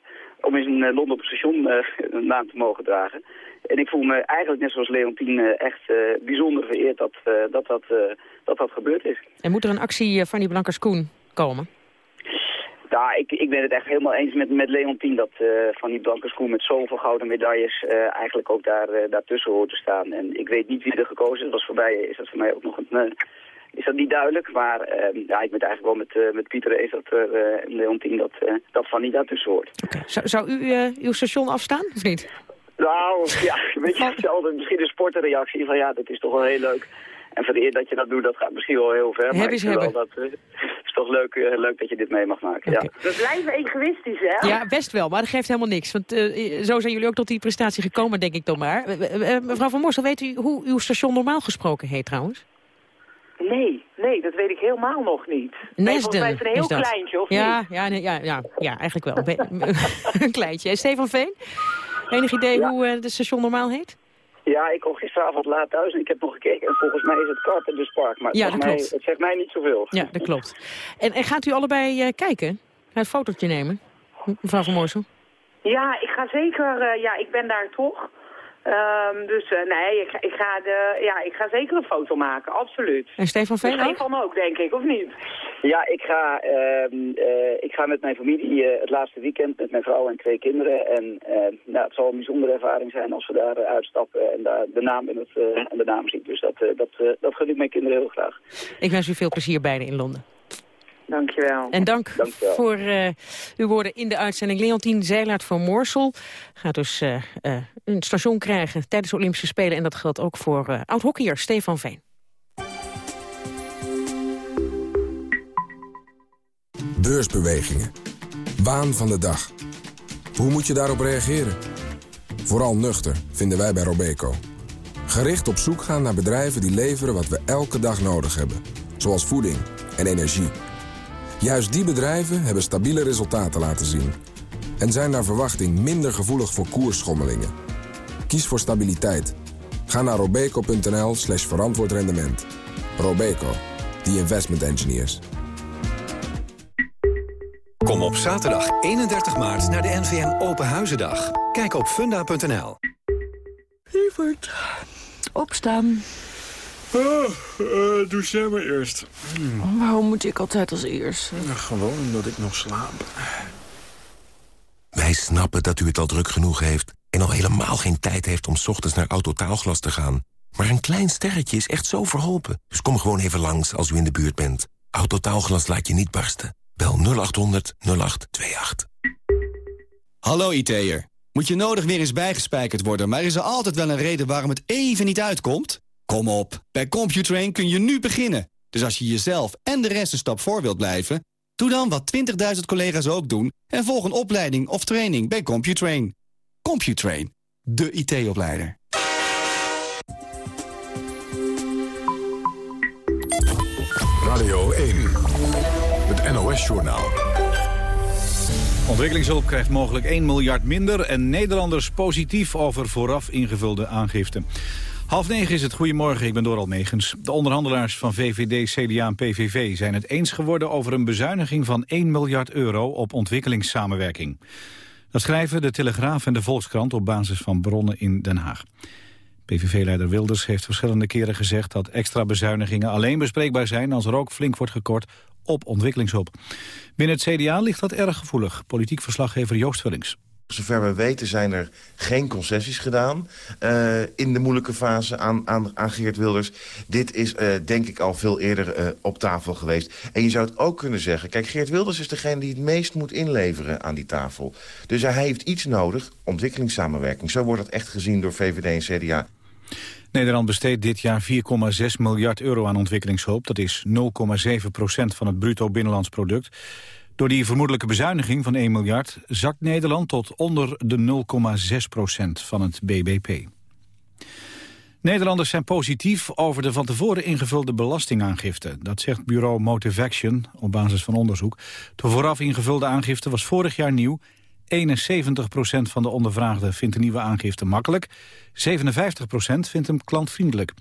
om in een Londen op een station een naam te mogen dragen. En ik voel me eigenlijk net zoals Leontien echt bijzonder vereerd dat dat, dat, dat dat gebeurd is. En moet er een actie van die Blankers-Koen komen? Ja, ik, ik ben het echt helemaal eens met, met Leontien dat uh, van die Blankenskoen met zoveel gouden medailles uh, eigenlijk ook daar, uh, daartussen hoort te staan. En ik weet niet wie er gekozen is. Was voorbij is dat voor mij ook nog een, is dat niet duidelijk. Maar ja, ik ben het eigenlijk wel met, met Pieter eens dat en Leontien dat, dat van niet daartussen hoort. Okay. Zou, zou u uw station afstaan of niet? Nou, ja, een beetje hetzelfde. Misschien een sportenreactie van ja, dat is toch wel heel leuk. En vereerd dat je dat doet, dat gaat misschien wel heel ver. Heb maar hebben. Dat, uh, is toch leuk, uh, leuk dat je dit mee mag maken. Okay. Ja. We blijven egoïstisch, hè? Ja, best wel, maar dat geeft helemaal niks. Want uh, zo zijn jullie ook tot die prestatie gekomen, denk ik dan maar. mevrouw Van Morsel, weet u hoe uw station normaal gesproken heet trouwens? Nee, nee, dat weet ik helemaal nog niet. Nesden, nee, mij is het een heel kleintje, of ja, niet? Ja, nee, ja, ja, ja, eigenlijk wel. een kleintje. En Stefan Veen? Enig idee ja. hoe het station normaal heet? Ja, ik kom gisteravond laat thuis en ik heb nog gekeken. En volgens mij is het Carpenters Park. Maar ja, dat mij, klopt. het zegt mij niet zoveel. Ja, dat klopt. En, en gaat u allebei uh, kijken? Een fotootje nemen? Mevrouw Van Moorsel? Ja, ik ga zeker... Uh, ja, ik ben daar toch. Um, dus uh, nee, ik, ik, ga de, ja, ik ga zeker een foto maken, absoluut. En Stefan Veen ook? Stefan ook, denk ik, of niet? Ja, ik ga, uh, uh, ik ga met mijn familie het laatste weekend met mijn vrouw en twee kinderen. En nou, het zal een bijzondere ervaring zijn als we daar uitstappen en daar de naam in het, en de naam zien. Dus dat, dat, dat gun ik mijn kinderen heel graag. Ik wens u veel plezier beiden in Londen. Dankjewel. En dank Dankjewel. voor uh, uw woorden in de uitzending. Leontien Zeilaert van Moorsel gaat dus uh, uh, een station krijgen tijdens de Olympische Spelen. En dat geldt ook voor oud-hockeyer Stefan Veen. Beursbewegingen. Waan van de dag. Hoe moet je daarop reageren? Vooral nuchter, vinden wij bij Robeco. Gericht op zoek gaan naar bedrijven die leveren wat we elke dag nodig hebben. Zoals voeding en energie. Juist die bedrijven hebben stabiele resultaten laten zien. En zijn naar verwachting minder gevoelig voor koersschommelingen. Kies voor stabiliteit. Ga naar robeco.nl slash verantwoord rendement. Robeco, the investment engineers. Kom op zaterdag 31 maart naar de NVM Open Huizendag. Kijk op funda.nl. Lieverd, opstaan. Oh, uh, doe jij maar eerst. Hmm. Waarom moet ik altijd als eerst? Nou, gewoon omdat ik nog slaap. Wij snappen dat u het al druk genoeg heeft... en al helemaal geen tijd heeft om 's ochtends naar Autotaalglas te gaan. Maar een klein sterretje is echt zo verholpen. Dus kom gewoon even langs als u in de buurt bent. Autotaalglas laat je niet barsten. Bel 0800 0828. Hallo IT'er. Moet je nodig weer eens bijgespijkerd worden... maar is er altijd wel een reden waarom het even niet uitkomt? Kom op, bij Computrain kun je nu beginnen. Dus als je jezelf en de rest een stap voor wilt blijven... doe dan wat 20.000 collega's ook doen... en volg een opleiding of training bij Computrain. Computrain, de IT-opleider. Radio 1, het NOS-journaal. Ontwikkelingshulp krijgt mogelijk 1 miljard minder... en Nederlanders positief over vooraf ingevulde aangifte. Half negen is het. Goedemorgen, ik ben Doral Megens. De onderhandelaars van VVD, CDA en PVV zijn het eens geworden... over een bezuiniging van 1 miljard euro op ontwikkelingssamenwerking. Dat schrijven de Telegraaf en de Volkskrant op basis van bronnen in Den Haag. PVV-leider Wilders heeft verschillende keren gezegd dat extra bezuinigingen alleen bespreekbaar zijn als er ook flink wordt gekort op ontwikkelingshulp. Binnen het CDA ligt dat erg gevoelig. Politiek verslaggever Joost Vullings. Zover we weten zijn er geen concessies gedaan uh, in de moeilijke fase aan, aan, Geert Wilders. Dit is uh, denk ik al veel eerder uh, op tafel geweest. En je zou het ook kunnen zeggen, kijk Geert Wilders is degene die het meest moet inleveren aan die tafel. Dus hij heeft iets nodig, ontwikkelingssamenwerking. Zo wordt dat echt gezien door VVD en CDA. Nederland besteedt dit jaar 4,6 miljard euro aan ontwikkelingshulp. Dat is 0,7 procent van het bruto binnenlands product. Door die vermoedelijke bezuiniging van 1 miljard... zakt Nederland tot onder de 0,6 procent van het BBP. Nederlanders zijn positief over de van tevoren ingevulde belastingaangifte. Dat zegt bureau Motivaction op basis van onderzoek. De vooraf ingevulde aangifte was vorig jaar nieuw 71% van de ondervraagden vindt de nieuwe aangifte makkelijk. 57% vindt hem klantvriendelijk.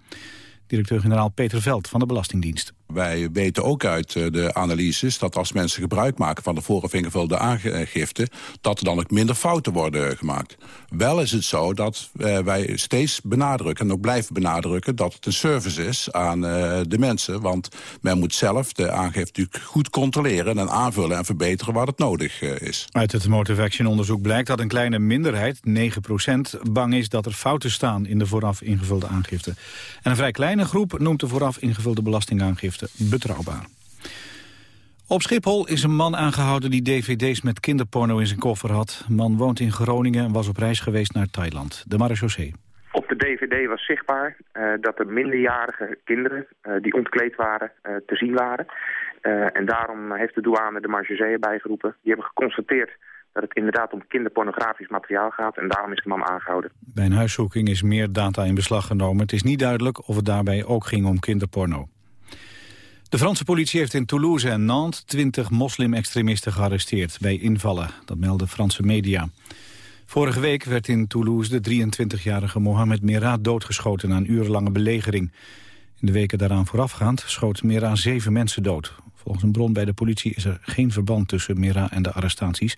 Directeur-generaal Peter Veld van de Belastingdienst. Wij weten ook uit eh, de analyses dat als mensen gebruik maken van de vooraf ingevulde aangifte, dat er dan ook minder fouten worden gemaakt. Wel is het zo dat uh, wij steeds benadrukken en ook blijven benadrukken dat het een service is aan uh, de mensen. Want men moet zelf de aangifte goed controleren en aanvullen en verbeteren waar het nodig is. Uit het Motive Action onderzoek blijkt dat een kleine minderheid, 9%, bang is dat er fouten staan in de vooraf ingevulde aangifte. En een vrij kleine groep noemt de vooraf ingevulde belastingaangifte betrouwbaar. Op Schiphol is een man aangehouden die dvd's met kinderporno in zijn koffer had. De man woont in Groningen en was op reis geweest naar Thailand. De marechaussee. Op de dvd was zichtbaar uh, dat er minderjarige kinderen uh, die ontkleed waren uh, te zien waren. en daarom heeft de douane de marechaussee bijgeroepen. Die hebben geconstateerd dat het inderdaad om kinderpornografisch materiaal gaat. En daarom is de man aangehouden. Bij een huiszoeking is meer data in beslag genomen. Het is niet duidelijk of het daarbij ook ging om kinderporno. De Franse politie heeft in Toulouse en Nantes 20 moslim-extremisten gearresteerd bij invallen. Dat melden Franse media. Vorige week werd in Toulouse de 23-jarige Mohamed Merah doodgeschoten na een urenlange belegering. In de weken daaraan voorafgaand schoot Merah zeven mensen dood. Volgens een bron bij de politie is er geen verband tussen Merah en de arrestaties.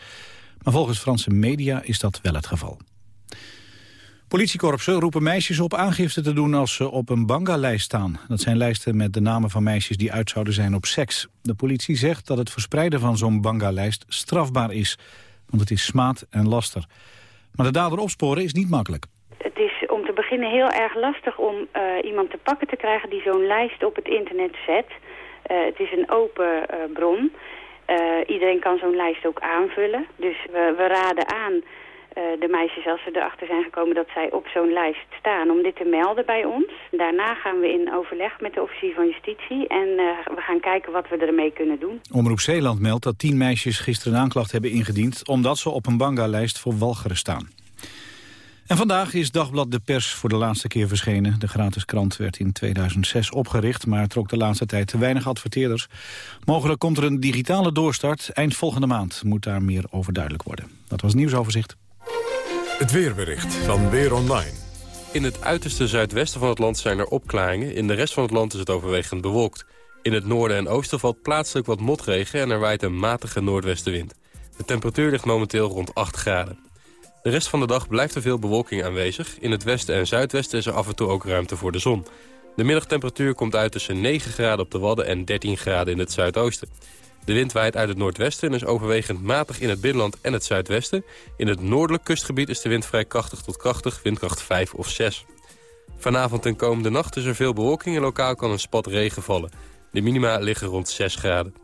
Maar volgens Franse media is dat wel het geval. Politiekorpsen roepen meisjes op aangifte te doen als ze op een banga-lijst staan. Dat zijn lijsten met de namen van meisjes die uit zouden zijn op seks. De politie zegt dat het verspreiden van zo'n banga-lijst strafbaar is. Want het is smaad en laster. Maar de dader opsporen is niet makkelijk. Het is om te beginnen heel erg lastig om uh, iemand te pakken te krijgen die zo'n lijst op het internet zet. Uh, het is een open uh, bron. iedereen kan zo'n lijst ook aanvullen. Dus we, we raden aan de meisjes, als ze erachter zijn gekomen dat zij op zo'n lijst staan, om dit te melden bij ons. Daarna gaan we in overleg met de officier van justitie en uh, we gaan kijken wat we ermee kunnen doen. Omroep Zeeland meldt dat tien meisjes gisteren een aanklacht hebben ingediend, omdat ze op een banga-lijst voor walgeren staan. En vandaag is Dagblad De Pers voor de laatste keer verschenen. De gratis krant werd in 2006 opgericht, maar trok de laatste tijd te weinig adverteerders. Mogelijk komt er een digitale doorstart. Eind volgende maand moet daar meer over duidelijk worden. Dat was het nieuwsoverzicht. Het weerbericht van Weer Online. In het uiterste zuidwesten van het land zijn er opklaringen. In de rest van het land is het overwegend bewolkt. In het noorden en oosten valt plaatselijk wat motregen... en er waait een matige noordwestenwind. De temperatuur ligt momenteel rond 8 graden. De rest van de dag blijft er veel bewolking aanwezig. In het westen en zuidwesten is er af en toe ook ruimte voor de zon. De middagtemperatuur komt uit tussen 9 graden op de Wadden... en 13 graden in het zuidoosten. De wind waait uit het noordwesten en is overwegend matig in het binnenland en het zuidwesten. In het noordelijk kustgebied is de wind vrij krachtig tot krachtig, windkracht 5 of 6. Vanavond en komende nacht is er veel bewolking en lokaal kan een spat regen vallen. De minima liggen rond 6 graden.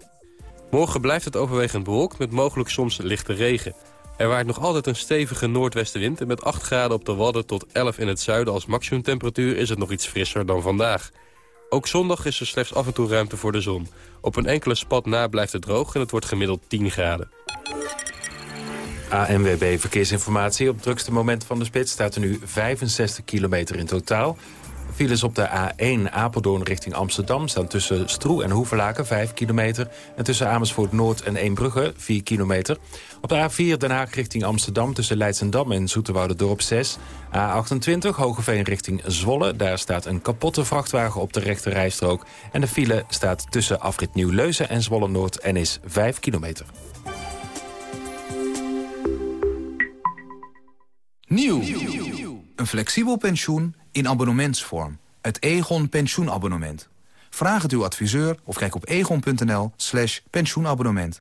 Morgen blijft het overwegend bewolkt met mogelijk soms lichte regen. Er waait nog altijd een stevige noordwestenwind... en met 8 graden op de Wadden tot 11 in het zuiden als maximumtemperatuur... is het nog iets frisser dan vandaag. Ook zondag is er slechts af en toe ruimte voor de zon. Op een enkele spat na blijft het droog en het wordt gemiddeld 10 graden. ANWB Verkeersinformatie. Op het drukste moment van de spits staat er nu 65 kilometer in totaal. Files op de A1 Apeldoorn richting Amsterdam staan tussen Stroe en Hoevelaken 5 kilometer. En tussen Amersfoort Noord en Eembrugge 4 kilometer. Op de A4 Den Haag richting Amsterdam tussen Leidsendam en Dorp 6. A28 Hogeveen richting Zwolle. Daar staat een kapotte vrachtwagen op de rechte rijstrook. En de file staat tussen afrit Nieuw-Leuzen en Zwolle Noord en is 5 kilometer. Nieuw. Een flexibel pensioen in abonnementsvorm. Het Egon pensioenabonnement. Vraag het uw adviseur of kijk op egon.nl slash pensioenabonnement.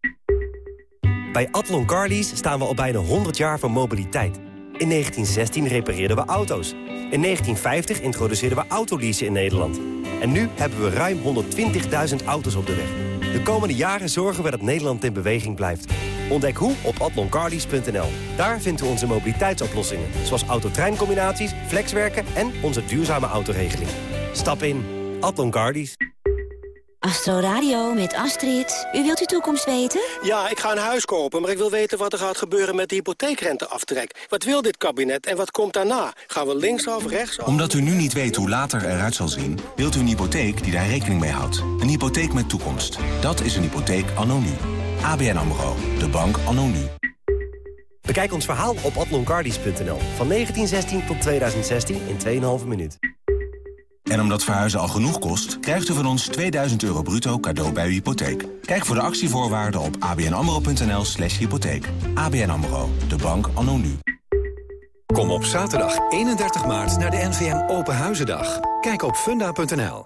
Bij Atlon Carlies staan we al bijna 100 jaar van mobiliteit. In 1916 repareerden we auto's. In 1950 introduceerden we autoleasen in Nederland. En nu hebben we ruim 120.000 auto's op de weg. De komende jaren zorgen we dat Nederland in beweging blijft. Ontdek hoe op atloncarlies.nl. Daar vinden we onze mobiliteitsoplossingen. Zoals autotreincombinaties, flexwerken en onze duurzame autoregeling. Stap in. Atlon Carlies. Astro Radio met Astrid. U wilt uw toekomst weten? Ja, ik ga een huis kopen, maar ik wil weten wat er gaat gebeuren met de hypotheekrenteaftrek. Wat wil dit kabinet en wat komt daarna? Gaan we linksaf, rechtsaf? Omdat u nu niet weet hoe later eruit zal zien... wilt u een hypotheek die daar rekening mee houdt. Een hypotheek met toekomst. Dat is een hypotheek anno nu. ABN AMRO. De bank anno nu. Bekijk ons verhaal op atloncardies.nl. Van 1916 tot 2016 in 2,5 minuut. En omdat verhuizen al genoeg kost, krijgt u van ons 2000 euro bruto cadeau bij uw hypotheek. Kijk voor de actievoorwaarden op abnamro.nl slash hypotheek. ABN AMRO, de bank anno nu. Kom op zaterdag 31 maart naar de NVM Open Huizendag. Kijk op funda.nl.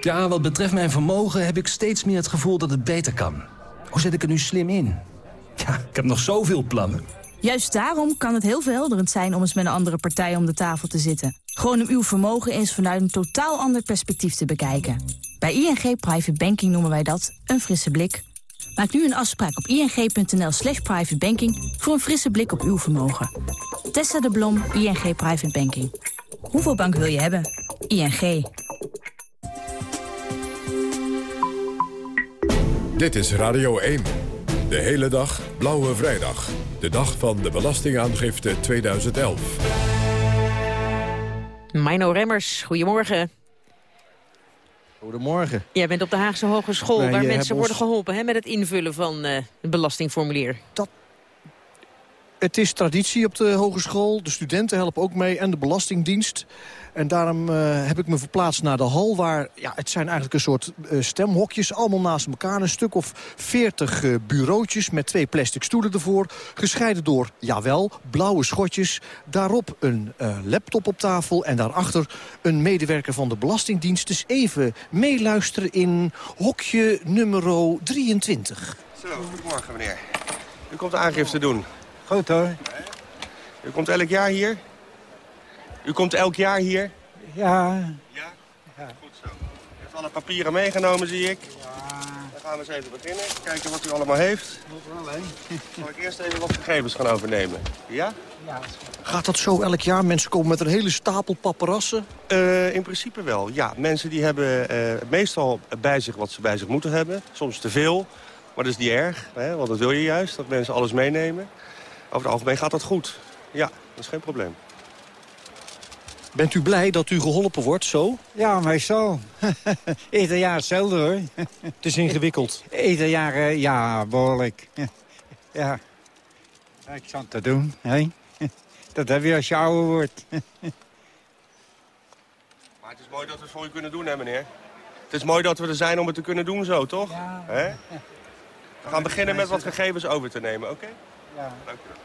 Ja, wat betreft mijn vermogen heb ik steeds meer het gevoel dat het beter kan. Hoe zet ik er nu slim in? Ja, ik heb nog zoveel plannen. Juist daarom kan het heel verhelderend zijn om eens met een andere partij om de tafel te zitten. Gewoon om uw vermogen eens vanuit een totaal ander perspectief te bekijken. Bij ING Private Banking noemen wij dat een frisse blik. Maak nu een afspraak op ing.nl slash privatebanking voor een frisse blik op uw vermogen. Tessa de Blom, ING Private Banking. Hoeveel bank wil je hebben? ING. Dit is Radio 1. De hele dag Blauwe Vrijdag. De dag van de Belastingaangifte 2011. Mino Remmers, goedemorgen. Goedemorgen. Jij bent op de Haagse Hogeschool Wij, waar mensen worden geholpen hè, met het invullen van eh het belastingformulier. Het is traditie op de hogeschool. De studenten helpen ook mee en de Belastingdienst. En daarom eh, heb ik me verplaatst naar de hal... waar ja, het zijn eigenlijk een soort eh, stemhokjes... allemaal naast elkaar, een stuk of veertig eh, bureautjes... met twee plastic stoelen ervoor, gescheiden door, jawel, blauwe schotjes. Daarop een laptop op tafel en daarachter een medewerker van de Belastingdienst. Dus even meeluisteren in hokje nummer 23. Zo, goedemorgen meneer. U komt de aangifte doen. Goed hoor. U komt elk jaar hier? U komt elk jaar hier? Ja. Ja? Goed zo. U heeft alle papieren meegenomen, zie ik. Dan gaan we eens even beginnen. Kijken wat u allemaal heeft. Zal ik eerst even wat gegevens gaan overnemen? Ja? Ja. Gaat dat zo elk jaar? Mensen komen met een hele stapel paparassen? Eh, in principe wel, ja. Mensen die hebben eh, meestal bij zich wat ze bij zich moeten hebben. Soms te veel, maar dat is niet erg. Hè? Want dat wil je juist, dat mensen alles meenemen. Over het algemeen gaat dat goed. Ja, dat is geen probleem. Bent u blij dat u geholpen wordt zo? Ja, meestal. Ieder jaar hetzelfde hoor. Het is ingewikkeld. Ieder jaar, eh, ja, behoorlijk. ja. Ik zal het te doen, hè. Dat heb je als je ouder wordt. Maar het is mooi dat we het voor u kunnen doen, hè, meneer? Het is mooi dat we er zijn om het te kunnen doen zo, toch? Hè? We gaan beginnen met wat gegevens over te nemen, oké?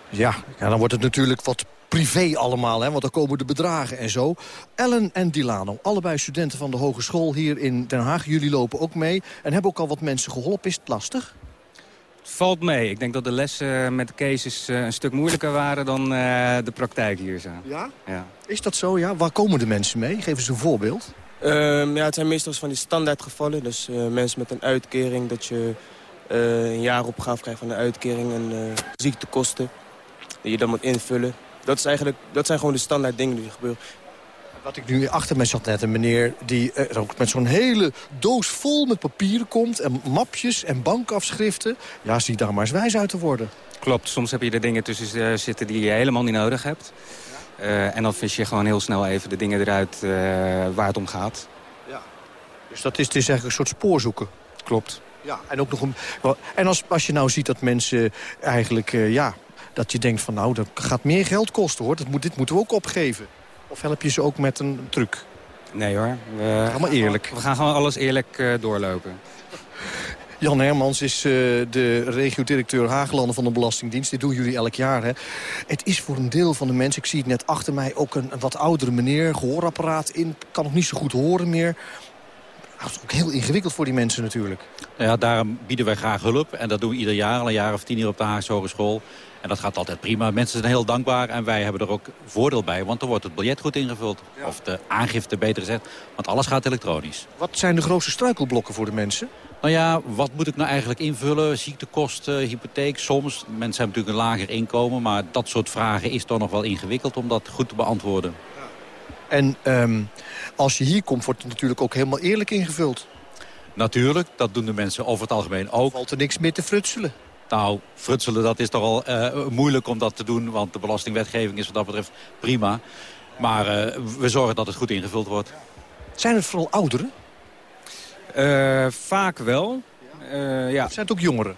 Ja, ja, dan wordt het natuurlijk wat privé allemaal, hè, want dan komen de bedragen en zo. Ellen en Dilano, allebei studenten van de hogeschool hier in Den Haag. Jullie lopen ook mee en hebben ook al wat mensen geholpen. Is het lastig? Het valt mee. Ik denk dat de lessen met de cases eh, een stuk moeilijker waren dan eh, de praktijk hier zo. Ja? Ja. Is dat zo, ja? Waar komen de mensen mee? Geef eens een voorbeeld. Ehm, ja, het zijn meestal van die standaardgevallen. Dus eh, mensen met een uitkering, dat je een jaaropgave krijgt van de uitkering en uh, ziektekosten. Die je dan moet invullen. Dat, is eigenlijk, dat zijn gewoon de standaard dingen die gebeuren. Wat ik nu achter mij zat net, een meneer die uh, ook met zo'n hele doos vol met papieren komt... en mapjes en bankafschriften. Ja, zie daar maar eens wijs uit te worden. Klopt, soms heb je er dingen tussen zitten die je helemaal niet nodig hebt. Uh, en dan vis je gewoon heel snel even de dingen eruit uh, waar het om gaat. Ja. Dus dat is, het is eigenlijk een soort spoorzoeken? Klopt. Ja, en ook nog een. En als, als je nou ziet dat mensen eigenlijk, uh, ja, dat je denkt van nou, dat gaat meer geld kosten hoor. Dat moet, dit moeten we ook opgeven. Of help je ze ook met een truc? Nee hoor. We, Allemaal eerlijk. We gaan gewoon alles eerlijk uh, doorlopen. Jan Hermans is uh, de regio-directeur Haaglanden van de Belastingdienst. Dit doen jullie elk jaar. Hè? Het is voor een deel van de mensen, ik zie het net achter mij... ook een, een wat oudere meneer, gehoorapparaat in, kan nog niet zo goed horen meer. Dat is ook heel ingewikkeld voor die mensen natuurlijk. Ja, daarom bieden wij graag hulp. En dat doen we ieder jaar, al een jaar of tien hier op de Haagse Hogeschool. En dat gaat altijd prima. Mensen zijn heel dankbaar en wij hebben er ook voordeel bij. Want dan wordt het biljet goed ingevuld. Ja. Of de aangifte beter gezet. Want alles gaat elektronisch. Wat zijn de grootste struikelblokken voor de mensen? Nou ja, wat moet ik nou eigenlijk invullen? Ziektekosten, hypotheek, soms. Mensen hebben natuurlijk een lager inkomen. Maar dat soort vragen is toch nog wel ingewikkeld om dat goed te beantwoorden. En um, als je hier komt, wordt het natuurlijk ook helemaal eerlijk ingevuld. Natuurlijk, dat doen de mensen over het algemeen ook. Valt er niks meer te frutselen? Nou, frutselen, dat is toch al uh, moeilijk om dat te doen. Want de belastingwetgeving is wat dat betreft prima. Maar uh, we zorgen dat het goed ingevuld wordt. Zijn het vooral ouderen? Uh, vaak wel. ja. Of zijn het ook jongeren?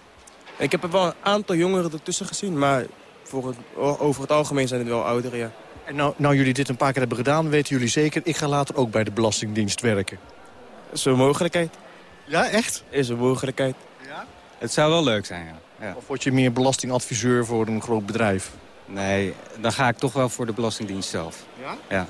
Ik heb er wel een aantal jongeren ertussen gezien. Maar voor het, over het algemeen zijn het wel ouderen, ja. En nou, nou jullie dit een paar keer hebben gedaan, weten jullie zeker... ik ga later ook bij de Belastingdienst werken. Is een mogelijkheid. Ja, echt? Is een mogelijkheid. Ja? Het zou wel leuk zijn, ja. ja. Of word je meer belastingadviseur voor een groot bedrijf? Nee, dan ga ik toch wel voor de Belastingdienst zelf. Ja? Ja.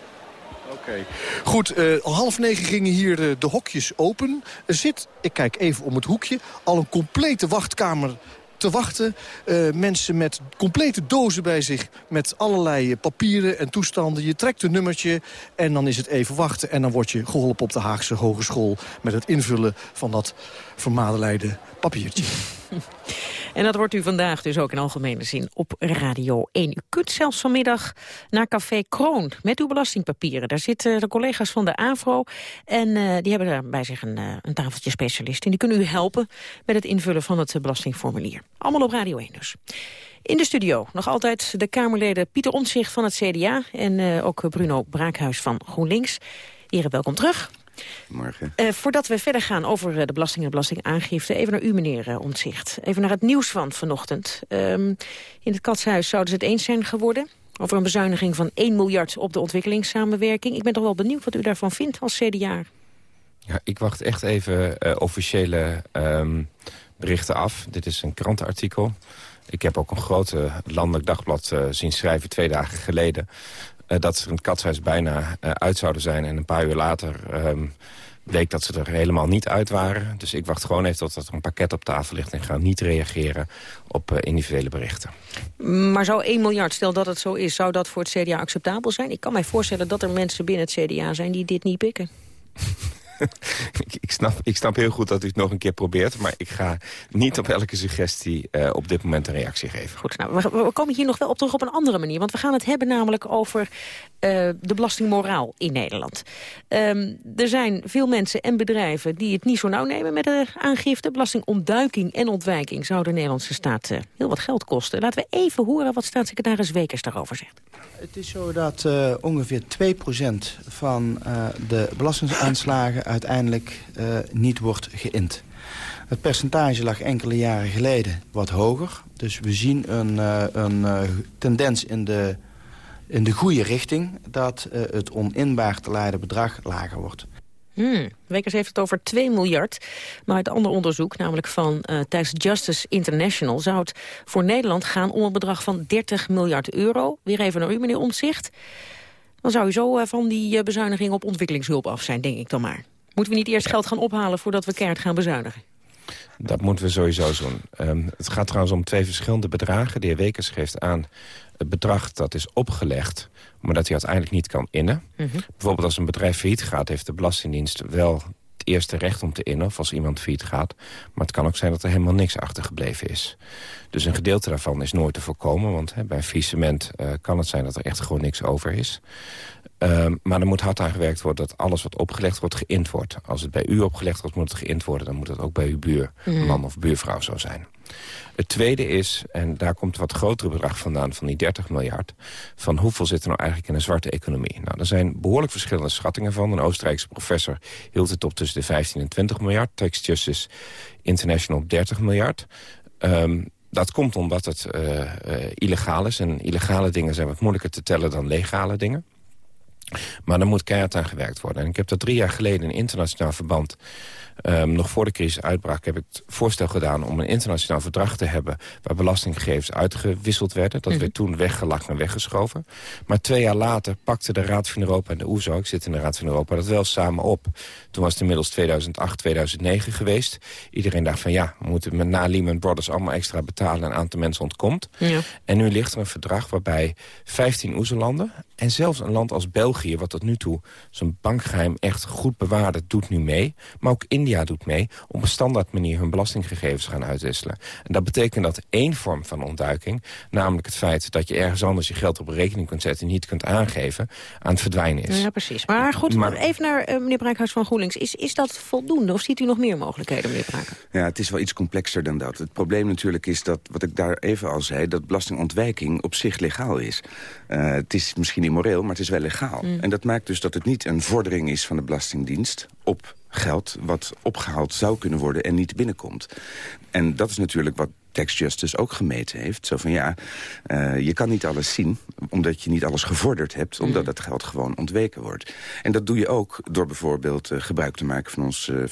Oké. Okay. Goed, uh, half negen gingen hier uh, de hokjes open. Er zit, ik kijk even om het hoekje, al een complete wachtkamer te wachten. Uh, mensen met complete dozen bij zich met allerlei papieren en toestanden. Je trekt een nummertje en dan is het even wachten. En dan word je geholpen op de Haagse Hogeschool... met het invullen van dat vermadeleide papiertje. En dat wordt u vandaag dus ook in algemene zin op Radio 1. U kunt zelfs vanmiddag naar Café Kroon met uw belastingpapieren. Daar zitten de collega's van de AVRO en uh, die hebben daar bij zich een, uh, een tafeltje specialist. En die kunnen u helpen met het invullen van het belastingformulier. Allemaal op Radio 1 dus. In de studio nog altijd de Kamerleden Pieter Omtzigt van het CDA... en uh, ook Bruno Braakhuis van GroenLinks. Heren, welkom terug. Morgen. Uh, voordat we verder gaan over uh, de belasting en belastingaangifte... even naar u, meneer uh, Ontzicht. Even naar het nieuws van vanochtend. Um, in het Katshuis zouden ze het eens zijn geworden... over een bezuiniging van 1 miljard op de ontwikkelingssamenwerking. Ik ben toch wel benieuwd wat u daarvan vindt als CDA. Ja, ik wacht echt even officiële um, berichten af. Dit is een krantenartikel. Ik heb ook een grote landelijk dagblad zien schrijven twee dagen geleden... Uh, dat ze het katshuis bijna uh, uit zouden zijn. En een paar uur later um, bleek dat ze er helemaal niet uit waren. Dus ik wacht gewoon even tot er een pakket op tafel ligt... en ga niet reageren op uh, individuele berichten. Maar zou 1 miljard, stel dat het zo is... zou dat voor het CDA acceptabel zijn? Ik kan mij voorstellen dat er mensen binnen het CDA zijn... die dit niet pikken. ik, ik, snap, ik snap heel goed dat u het nog een keer probeert... maar ik ga niet op elke suggestie uh, op dit moment een reactie geven. Goed, nou, we, we, komen hier nog wel op terug op een andere manier. Want we gaan het hebben namelijk over uh, de belastingmoraal in Nederland. Um, er zijn veel mensen en bedrijven die het niet zo nauw nemen met de aangifte. Belastingontduiking en ontwijking zou de Nederlandse staat uh, heel wat geld kosten. Laten we even horen wat staatssecretaris Wekers daarover zegt. Het is zo dat uh, ongeveer 2% van uh, de belastingaanslagen uiteindelijk uh, niet wordt geïnd. Het percentage lag enkele jaren geleden wat hoger. Dus we zien een, uh, een uh, tendens in de, in de goede richting... dat het oninbaar te leiden bedrag lager wordt. Hmm. Wekers heeft het over 2 miljard. Maar uit ander onderzoek, namelijk van uh, Justice International... zou het voor Nederland gaan om een bedrag van 30 miljard euro. Weer even naar u, meneer Omtzigt. Dan zou u zo van die uh, bezuiniging op ontwikkelingshulp af zijn, denk ik dan maar. Moeten we niet eerst geld gaan ophalen voordat we keihard gaan bezuinigen? Dat moeten we sowieso doen. Um, het gaat trouwens om twee verschillende bedragen. De heer Wekers geeft aan het bedrag dat is opgelegd... maar dat hij uiteindelijk niet kan innen. Mm -hmm. Bijvoorbeeld als een bedrijf failliet gaat... heeft de Belastingdienst wel het eerste recht om te innen... of als iemand failliet gaat. Maar het kan ook zijn dat er helemaal niks achtergebleven is. Dus een gedeelte daarvan is nooit te voorkomen. Want bij een faillissement uh, kan het zijn dat er echt gewoon niks over is. Um, maar er moet hard aan gewerkt worden dat alles wat opgelegd wordt geïnd wordt. Als het bij u opgelegd wordt, moet het geïnd worden. Dan moet het ook bij uw buurman mm. of buurvrouw zo zijn. Het tweede is, en daar komt wat grotere bedrag vandaan... van die 30 miljard, van hoeveel zit er nou eigenlijk in een zwarte economie? Nou, er zijn behoorlijk verschillende schattingen van. Een Oostenrijkse professor hield het op tussen de 15 en 20 miljard. Tax Justice International op 30 miljard. Um, dat komt omdat het uh, uh, illegaal is. En illegale dingen zijn wat moeilijker te tellen dan legale dingen. Maar er moet keihard aan gewerkt worden. En ik heb dat drie jaar geleden in internationaal verband Um, nog voor de crisis uitbrak heb ik het voorstel gedaan om een internationaal verdrag te hebben... waar belastinggegevens uitgewisseld werden. Dat mm -hmm. werd toen weggelakt en weggeschoven. Maar twee jaar later pakte de Raad van Europa en de OESO... ik zit in de Raad van Europa, dat wel samen op. Toen was het inmiddels 2008, 2009 geweest. Iedereen dacht van ja, we moeten met na Lehman Brothers allemaal extra betalen... en een aantal mensen ontkomt. Ja. En nu ligt er een verdrag waarbij 15 OESO-landen... en zelfs een land als België, wat tot nu toe zijn bankgeheim echt goed bewaarde... doet nu mee, maar ook in India doet mee... op een standaard manier hun belastinggegevens gaan uitwisselen. En dat betekent dat één vorm van ontduiking... namelijk het feit dat je ergens anders je geld op een rekening kunt zetten... en niet kunt aangeven, aan het verdwijnen is. Ja, precies. Maar goed, maar, even naar uh, meneer Braakhuis van GroenLinks. Is, is dat voldoende of ziet u nog meer mogelijkheden, meneer Braakhuis? Ja, het is wel iets complexer dan dat. Het probleem natuurlijk is dat, wat ik daar even al zei... dat belastingontwijking op zich legaal is. Uh, het is misschien immoreel, maar het is wel legaal. Mm. En dat maakt dus dat het niet een vordering is van de Belastingdienst... op geld wat opgehaald zou kunnen worden en niet binnenkomt. En dat is natuurlijk wat Tax Justice ook gemeten heeft. Zo van ja, uh, je kan niet alles zien, omdat je niet alles gevorderd hebt... omdat mm. dat geld gewoon ontweken wordt. En dat doe je ook door bijvoorbeeld uh, gebruik te maken van ons uh,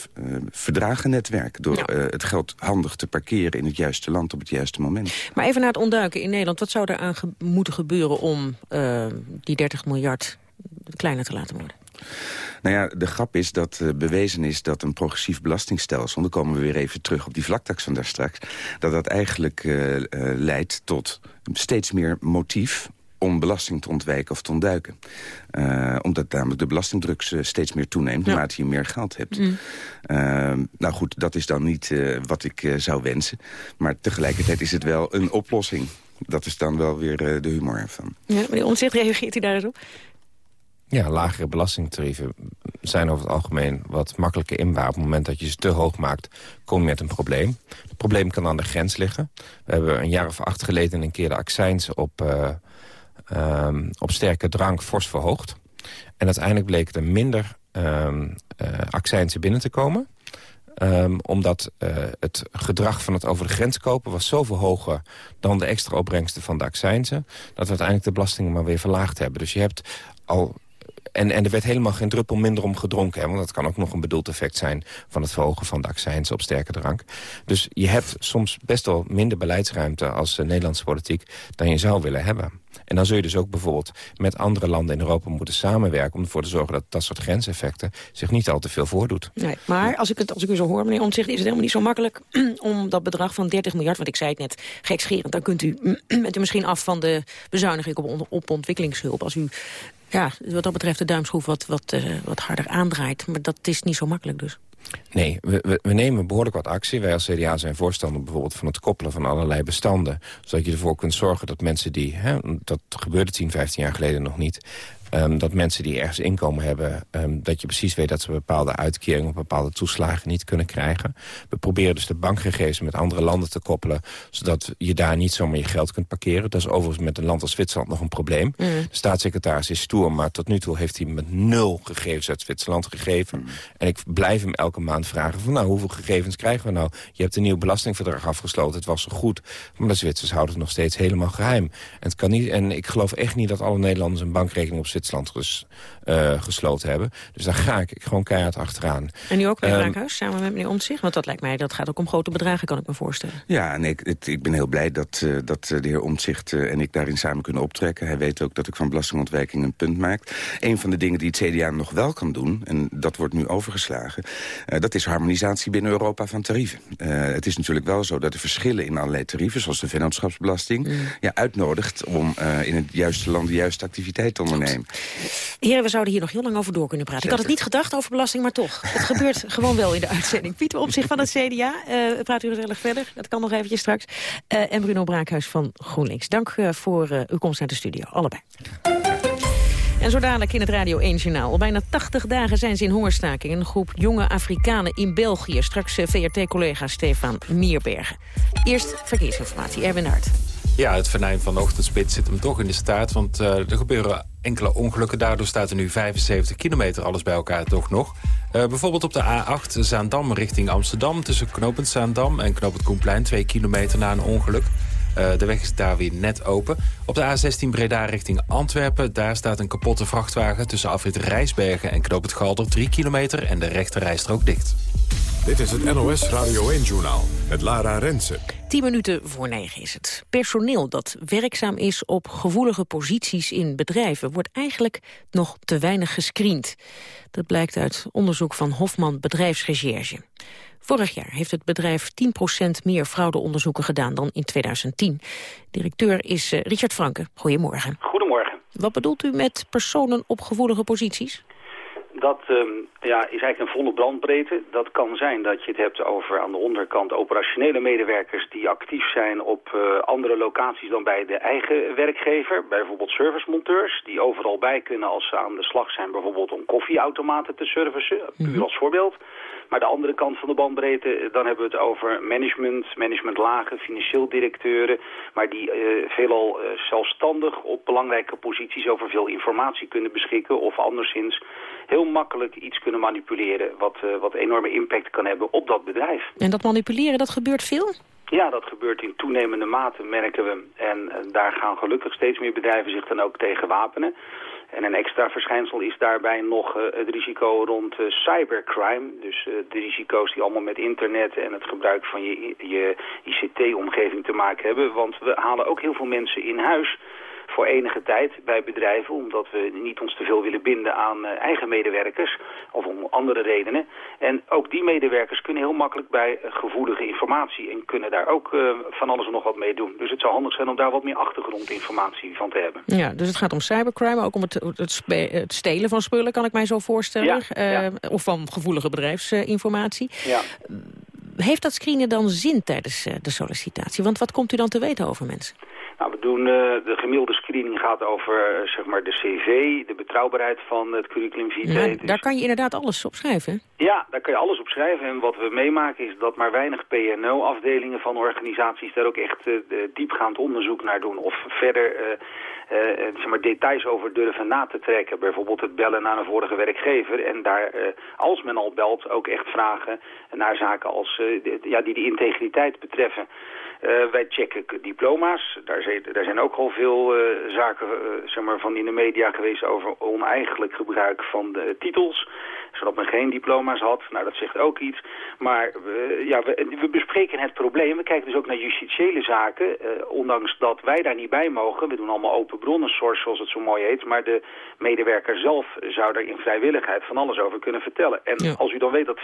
verdragennetwerk. Door ja. het geld handig te parkeren in het juiste land op het juiste moment. Maar even naar het ontduiken in Nederland. Wat zou er aan ge moeten gebeuren om die 30 miljard kleiner te laten worden? Nou ja, de grap is dat uh, bewezen is dat een progressief belastingstelsel... dan komen we weer even terug op die vlaktax van daar straks... dat dat eigenlijk uh, uh, leidt tot steeds meer motief om belasting te ontwijken of te ontduiken. Uh, omdat namelijk de belastingdruk steeds meer toeneemt... ja. naarmate je meer geld hebt. Mm. Uh, nou goed, dat is dan niet uh, wat ik zou wensen. Maar tegelijkertijd is het wel een oplossing. Dat is dan wel weer de humor ervan. Ja, meneer Omtzigt, reageert u daar eens op? Ja, lagere belastingtarieven zijn over het algemeen wat makkelijker inbaar. Op het moment dat je ze te hoog maakt, kom je met een probleem. Het probleem kan aan de grens liggen. We hebben een jaar of acht geleden een keer de accijns op, uh, um, op sterke drank fors verhoogd. En uiteindelijk bleek er minder um, accijnsen binnen te komen. Um, omdat uh, het gedrag van het over de grens kopen was zoveel hoger dan de extra opbrengsten van de accijnsen, dat we uiteindelijk de belastingen maar weer verlaagd hebben. Dus je hebt al en, en er werd helemaal geen druppel minder om gedronken. Hè, want dat kan ook nog een bedoeld effect zijn... van het verhogen van de accijns op sterke drank. Dus je hebt soms best wel minder beleidsruimte als uh, Nederlandse politiek... dan je zou willen hebben. En dan zul je dus ook bijvoorbeeld met andere landen in Europa moeten samenwerken... om ervoor te zorgen dat dat soort grenseffecten zich niet al te veel voordoet. Nee, maar als ik, het, als ik u zo hoor, meneer Omtzigt, is het helemaal niet zo makkelijk... om dat bedrag van 30 miljard, want ik zei het net gekscherend... dan kunt u, bent u misschien af van de bezuiniging op, op ontwikkelingshulp... als u ja, wat dat betreft de duimschroef wat, wat, uh, wat harder aandraait. Maar dat is niet zo makkelijk dus. Nee, we, we, we, nemen behoorlijk wat actie. Wij als CDA zijn voorstander bijvoorbeeld van het koppelen van allerlei bestanden. Zodat je ervoor kunt zorgen dat mensen die... Hè, dat gebeurde 10, 15 jaar geleden nog niet... Um, dat mensen die ergens inkomen hebben... Um, dat je precies weet dat ze bepaalde uitkeringen... of bepaalde toeslagen niet kunnen krijgen. We proberen dus de bankgegevens met andere landen te koppelen... zodat je daar niet zomaar je geld kunt parkeren. Dat is overigens met een land als Zwitserland nog een probleem. Mm. De staatssecretaris is stoer, maar tot nu toe heeft hij met nul gegevens uit Zwitserland gegeven. Mm. En ik blijf hem elke maand vragen van... nou, hoeveel gegevens krijgen we nou? Je hebt een nieuw belastingverdrag afgesloten, het was zo goed. Maar de Zwitsers houden het nog steeds helemaal geheim. En, het kan niet, en ik geloof echt niet dat alle Nederlanders een bankrekening op Zwitserland Zwitserland ges, uh, gesloten hebben. Dus daar ga ik gewoon keihard achteraan. En nu ook meneer Um, Braakhuis, samen met meneer Omtzigt? Want dat lijkt mij, dat gaat ook om grote bedragen, kan ik me voorstellen. Ja, en ik, het, ik ben heel blij dat, uh, dat de heer Omtzigt uh, en ik daarin samen kunnen optrekken. Hij weet ook dat ik van belastingontwijking een punt maak. Een van de dingen die het CDA nog wel kan doen, en dat wordt nu overgeslagen... Uh, dat is harmonisatie binnen Europa van tarieven. Uh, het is natuurlijk wel zo dat de verschillen in allerlei tarieven... zoals de vennootschapsbelasting, mm. ja, uitnodigt om uh, in het juiste land de juiste activiteit te ondernemen. Heren, we zouden hier nog heel lang over door kunnen praten. Zeker. Ik had het niet gedacht over belasting, maar toch. Het gebeurt gewoon wel in de uitzending. Pieter op zich van het CDA, uh, praat u gezellig verder. Dat kan nog eventjes straks. Uh, en Bruno Braakhuis van GroenLinks. Dank uh, voor uh, uw komst naar de studio, allebei. En zo dadelijk in het Radio 1-journaal. Al bijna 80 dagen zijn ze in hongerstaking. Een groep jonge Afrikanen in België. Straks VRT-collega Stefan Mierbergen. Eerst verkeersinformatie, Erwin Hart. Ja, het venijn van de ochtendspits zit hem toch in de staart. Want uh, er gebeuren enkele ongelukken. Daardoor staat er nu 75 kilometer alles bij elkaar toch nog. Uh, bijvoorbeeld op de A8 Zaandam richting Amsterdam... tussen knooppunt Zaandam en knooppunt Koenplein... twee kilometer na een ongeluk. Uh, de weg is daar weer net open. Op de A16 Breda richting Antwerpen. Daar staat een kapotte vrachtwagen tussen afrit Rijsbergen en Knoop het Galder 3 kilometer en de rechte rijstrook dicht. Dit is het NOS Radio 1-journaal met Lara Rensen. 10 minuten voor negen is het. Personeel dat werkzaam is op gevoelige posities in bedrijven... wordt eigenlijk nog te weinig gescreend. Dat blijkt uit onderzoek van Hofman Bedrijfsrecherche. Vorig jaar heeft het bedrijf 10% meer fraudeonderzoeken gedaan dan in 2010. Directeur is uh, Richard Franke. Goedemorgen. Goedemorgen. Wat bedoelt u met personen op gevoelige posities? Dat um, ja, is eigenlijk een volle brandbreedte. Dat kan zijn dat je het hebt over aan de onderkant operationele medewerkers die actief zijn op uh, andere locaties dan bij de eigen werkgever. Bijvoorbeeld servicemonteurs die overal bij kunnen als ze aan de slag zijn bijvoorbeeld om koffieautomaten te servicen. Puur -hmm. als voorbeeld. Maar de andere kant van de bandbreedte, dan hebben we het over management, managementlagen, financieel directeuren. Maar die uh, veelal uh, zelfstandig op belangrijke posities over veel informatie kunnen beschikken. Of anderszins heel makkelijk iets kunnen manipuleren wat, uh, wat enorme impact kan hebben op dat bedrijf. En dat manipuleren, dat gebeurt veel? Ja, dat gebeurt in toenemende mate, merken we. En daar gaan gelukkig steeds meer bedrijven zich dan ook tegen wapenen. En een extra verschijnsel is daarbij nog uh, het risico rond uh, cybercrime. Dus uh, de risico's die allemaal met internet en het gebruik van je, je ICT-omgeving te maken hebben. Want we halen ook heel veel mensen in huis voor enige tijd bij bedrijven... omdat we niet ons te veel willen binden aan uh, eigen medewerkers of om andere redenen. En ook die medewerkers kunnen heel makkelijk bij uh, gevoelige informatie... en kunnen daar ook uh, van alles en nog wat mee doen. Dus het zou handig zijn om daar wat meer achtergrondinformatie van te hebben. Ja, dus het gaat om cybercrime, ook om het, het, het stelen van spullen, kan ik mij zo voorstellen. Ja, ja. Of van gevoelige bedrijfsinformatie. Ja. Heeft dat screenen dan zin tijdens de sollicitatie? Want wat komt u dan te weten over mensen? Nou, we doen, uh, de gemiddelde screening gaat over uh, zeg maar de cv, de betrouwbaarheid van het curriculum vitae. Ja, daar kan je inderdaad alles op schrijven. Ja, daar kan je alles op schrijven. En wat we meemaken is dat maar weinig PNO-afdelingen van organisaties daar ook echt uh, diepgaand onderzoek naar doen. Of verder zeg maar details over durven na te trekken. Bijvoorbeeld het bellen naar een vorige werkgever. En daar, als men al belt, ook echt vragen naar zaken als, ja, die de integriteit betreffen. Uh, wij checken diploma's. Daar zijn, daar zijn ook al veel uh, zaken uh, zeg maar, van in de media geweest over oneigenlijk gebruik van de titels. Zodat men geen diploma's had. Nou, dat zegt ook iets. Maar ja, we, we, bespreken het probleem. We kijken dus ook naar justitiële zaken. ondanks dat wij daar niet bij mogen. We doen allemaal open bronnen source, zoals het zo mooi heet. Maar de medewerker zelf zou daar in vrijwilligheid van alles over kunnen vertellen. En ja. als u dan weet dat 5%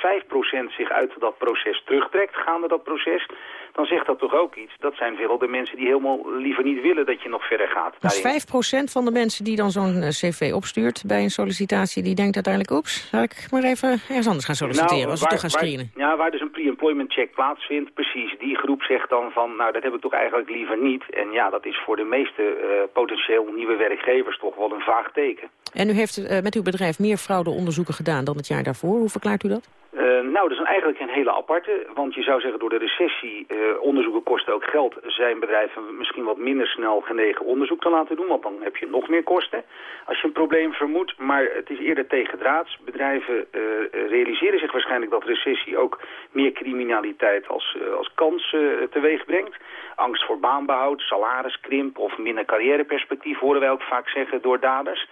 zich uit dat proces terugtrekt, gaande dat proces dan zegt dat toch ook iets. Dat zijn veel de mensen die helemaal liever niet willen dat je nog verder gaat. Dus 5% van de mensen die dan zo'n cv opstuurt bij een sollicitatie... die denkt uiteindelijk, oeps, maar even ergens anders gaan solliciteren... Nou, als we toch gaan screenen. Waar, ja, waar dus een pre-employment check plaatsvindt, precies. Die groep zegt dan van, nou, dat heb ik toch eigenlijk liever niet. En ja, dat is voor de meeste uh, potentieel nieuwe werkgevers toch wel een vaag teken. En u heeft uh, met uw bedrijf meer fraudeonderzoeken gedaan dan het jaar daarvoor. Hoe verklaart u dat? Uh, nou, dat is eigenlijk een hele aparte. Want je zou zeggen, door de recessie, uh, onderzoeken kosten ook geld... zijn bedrijven misschien wat minder snel genegen onderzoek te laten doen. Want dan heb je nog meer kosten als je een probleem vermoedt. Maar het is eerder tegendraads. Bedrijven realiseren zich waarschijnlijk dat recessie ook meer criminaliteit als, als kans teweeg brengt. Angst voor baanbehoud, salariskrimp of minder carrièreperspectief horen wij ook vaak zeggen door daders.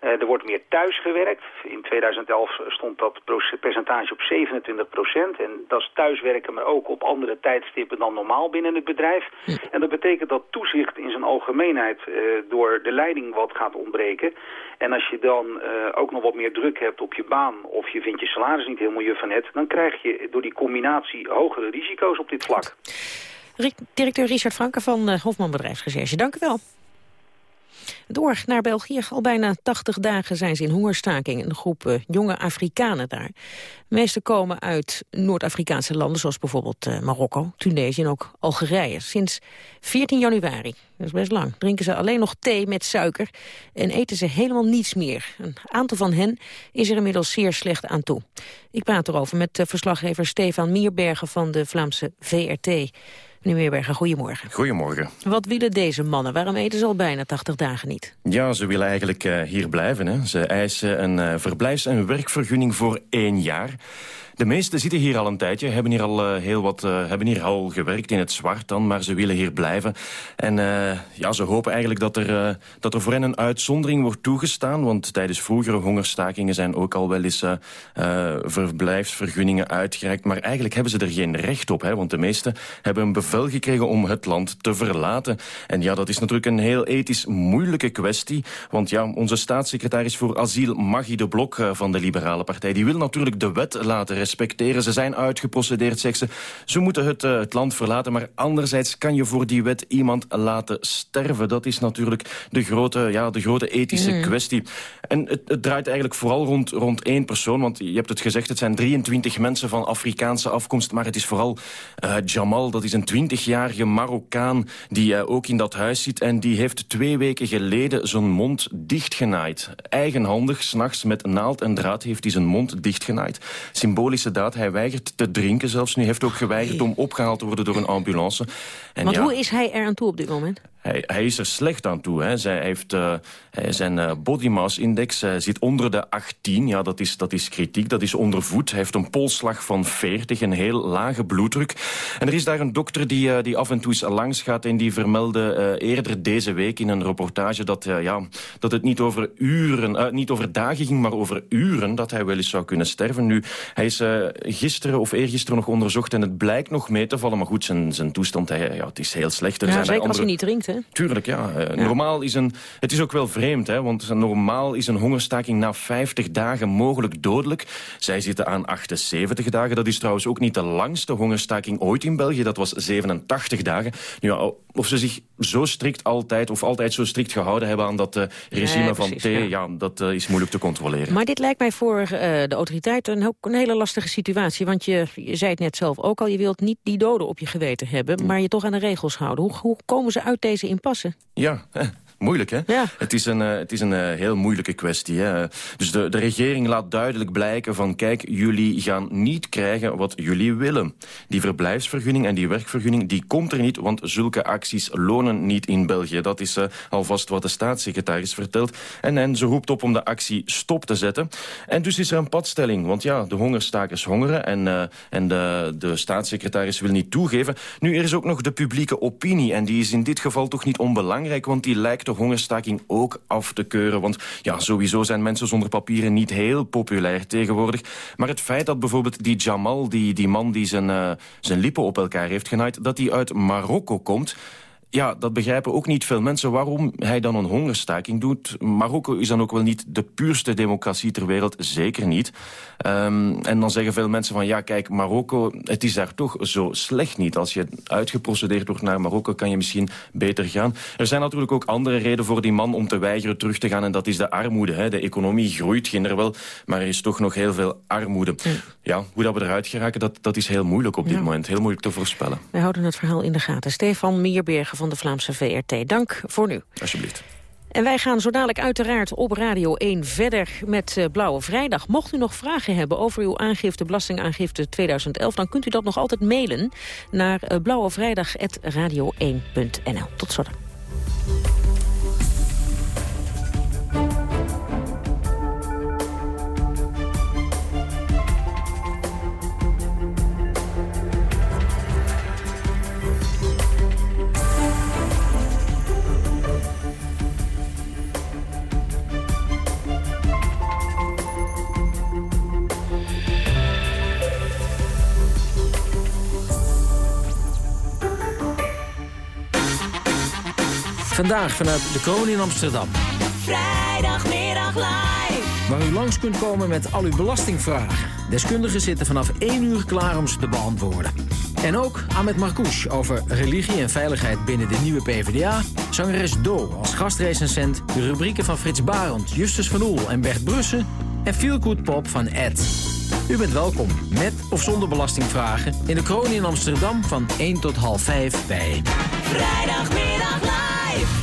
Er wordt meer thuis gewerkt. In 2011 stond dat percentage op 27 procent. En dat is thuiswerken, maar ook op andere tijdstippen dan normaal binnen het bedrijf. En dat betekent dat toezicht in zijn algemeenheid door de leiding wat gaat ontbreken. En als je dan ook nog wat meer druk hebt op je baan... of je vindt je salaris niet helemaal juf van net... dan krijg je door die combinatie hogere risico's op dit vlak. Directeur Richard Franke van Hofman Bedrijfsrecherche, dank u wel. Door naar België. Al bijna 80 dagen zijn ze in hongerstaking. Een groep uh, jonge Afrikanen daar. De meeste komen uit Noord-Afrikaanse landen... zoals bijvoorbeeld uh, Marokko, Tunesië en ook Algerije. Sinds 14 januari, dat is best lang, drinken ze alleen nog thee met suiker... en eten ze helemaal niets meer. Een aantal van hen is er inmiddels zeer slecht aan toe. Ik praat erover met uh, verslaggever Stefan Mierbergen van de Vlaamse VRT... Meneer Meerberger, goedemorgen. Goedemorgen. Wat willen deze mannen? Waarom eten ze al bijna 80 dagen niet? Ja, ze willen eigenlijk uh, hier blijven. Hè. Ze eisen een uh, verblijfs- en werkvergunning voor één jaar. De meesten zitten hier al een tijdje, hebben hier al uh, heel wat, uh, hebben hier al gewerkt in het zwart dan, maar ze willen hier blijven. En uh, ja, ze hopen eigenlijk dat er, dat er voor hen een uitzondering wordt toegestaan, want tijdens vroegere hongerstakingen zijn ook al wel eens verblijfsvergunningen uitgereikt, maar eigenlijk hebben ze er geen recht op, hè, want de meesten hebben een bevel gekregen om het land te verlaten. En ja, dat is natuurlijk een heel ethisch moeilijke kwestie, want ja, onze staatssecretaris voor asiel, Maggie de Blok van de Liberale Partij, die wil natuurlijk de wet laten respecteren. Ze zijn uitgeprocedeerd, zegt ze. Ze moeten het, uh, het land verlaten. Maar anderzijds kan je voor die wet iemand laten sterven. Dat is natuurlijk de grote, ja, de grote ethische mm. kwestie. En het, het, draait eigenlijk vooral rond, rond één persoon. Want je hebt het gezegd, het zijn 23 mensen van Afrikaanse afkomst. Maar het is vooral uh, Jamal, dat is een 20-jarige Marokkaan... die uh, ook in dat huis zit. En die heeft twee weken geleden zijn mond dichtgenaaid. Eigenhandig, s'nachts met naald en draad heeft hij zijn mond dichtgenaaid. Symbolisch daad. Hij weigert te drinken zelfs. Nu heeft ook geweigerd om opgehaald te worden door een ambulance. En Want ja, hoe is hij er aan toe op dit moment? Hij, hij, is er slecht aan toe. Hè. Zij heeft, uh, zijn uh, body mass index uh, zit onder de 18. Ja, dat is, dat is kritiek, dat is ondervoed. Hij heeft een polsslag van 40, een heel lage bloeddruk. En er is daar een dokter die, die af en toe eens langs gaat... en die vermeldde eerder deze week in een reportage... dat, ja, dat het niet over, uren, niet over dagen ging, maar over uren... dat hij wel eens zou kunnen sterven. Nu, hij is gisteren of eergisteren nog onderzocht... en het blijkt nog mee te vallen. Maar goed, zijn, zijn toestand, hij, ja, het is heel slecht. Er ja, zijn zeker andere... als hij niet drinkt, hè? Tuurlijk, ja. Uh, ja. Normaal is een... Het is ook wel vreemd, hè, want normaal is een hongerstaking na 50 dagen mogelijk dodelijk. Zij zitten aan 78 dagen. Dat is trouwens ook niet de langste hongerstaking ooit in België. Dat was 87 dagen. Nu, ja, of ze zich zo strikt altijd, of altijd zo strikt gehouden hebben aan dat uh, regime nee, precies, van thee, ja. ja dat uh, is moeilijk te controleren. Maar dit lijkt mij voor de autoriteiten een, een, hele lastige situatie. Want je, je zei het net zelf ook al, je wilt niet die doden op je geweten hebben... maar je toch aan de regels houden. Hoe, hoe komen ze uit deze impasse? Ja, Moeilijk, hè? Ja. Het is een, uh, het is een uh, heel moeilijke kwestie. Hè? Dus de, de regering laat duidelijk blijken van... kijk, jullie gaan niet krijgen wat jullie willen. Die verblijfsvergunning en die werkvergunning, die komt er niet... want zulke acties lonen niet in België. Dat is uh, alvast wat de staatssecretaris vertelt. En, en ze roept op om de actie stop te zetten. En dus is er een padstelling. Want ja, de hongerstakers hongeren... en, en de, de staatssecretaris wil niet toegeven. Nu, er is ook nog de publieke opinie... en die is in dit geval toch niet onbelangrijk... want die lijkt hongerstaking ook af te keuren. Want ja, sowieso zijn mensen zonder papieren niet heel populair tegenwoordig. Maar het feit dat bijvoorbeeld die Jamal, die, die man die zijn, uh, zijn lippen op elkaar heeft genaaid... dat hij uit Marokko komt ja, dat begrijpen ook niet veel mensen waarom hij dan een hongerstaking doet. Marokko is dan ook wel niet de puurste democratie ter wereld, zeker niet. Um, en dan zeggen veel mensen van, ja kijk, Marokko, het is daar toch zo slecht niet. Als je uitgeprocedeerd wordt naar Marokko, kan je misschien beter gaan. Er zijn natuurlijk ook andere redenen voor die man om te weigeren terug te gaan. En dat is de armoede. Hè. De economie groeit wel, maar er is toch nog heel veel armoede. Ja, ja hoe dat we eruit geraken, dat, dat is heel moeilijk op dit moment. Heel moeilijk te voorspellen. Wij houden het verhaal in de gaten. Stefan Meerbergen van de Vlaamse VRT. Dank voor nu. Alsjeblieft. En wij gaan zo dadelijk uiteraard op Radio 1 verder met uh, Blauwe Vrijdag. Mocht u nog vragen hebben over uw aangifte, belastingaangifte 2011... dan kunt u dat nog altijd mailen naar uh, blauwevrijdag.radio1.nl. Tot zo dan. Vandaag vanuit de kroon in Amsterdam. Vrijdagmiddag live. Waar u langs kunt komen met al uw belastingvragen. Deskundigen zitten vanaf 1 uur klaar om ze te beantwoorden. En ook Ahmed Marcouch over religie en veiligheid binnen de nieuwe PvdA. Zangeres Do als gastrecensent. De rubrieken van Frits Barend, Justus van Oel en Bert Brussen. En Feel Good Pop van Ed. U bent welkom, met of zonder belastingvragen... in de kroon in Amsterdam van 1 tot half 5 bij... Vrijdagmiddag live.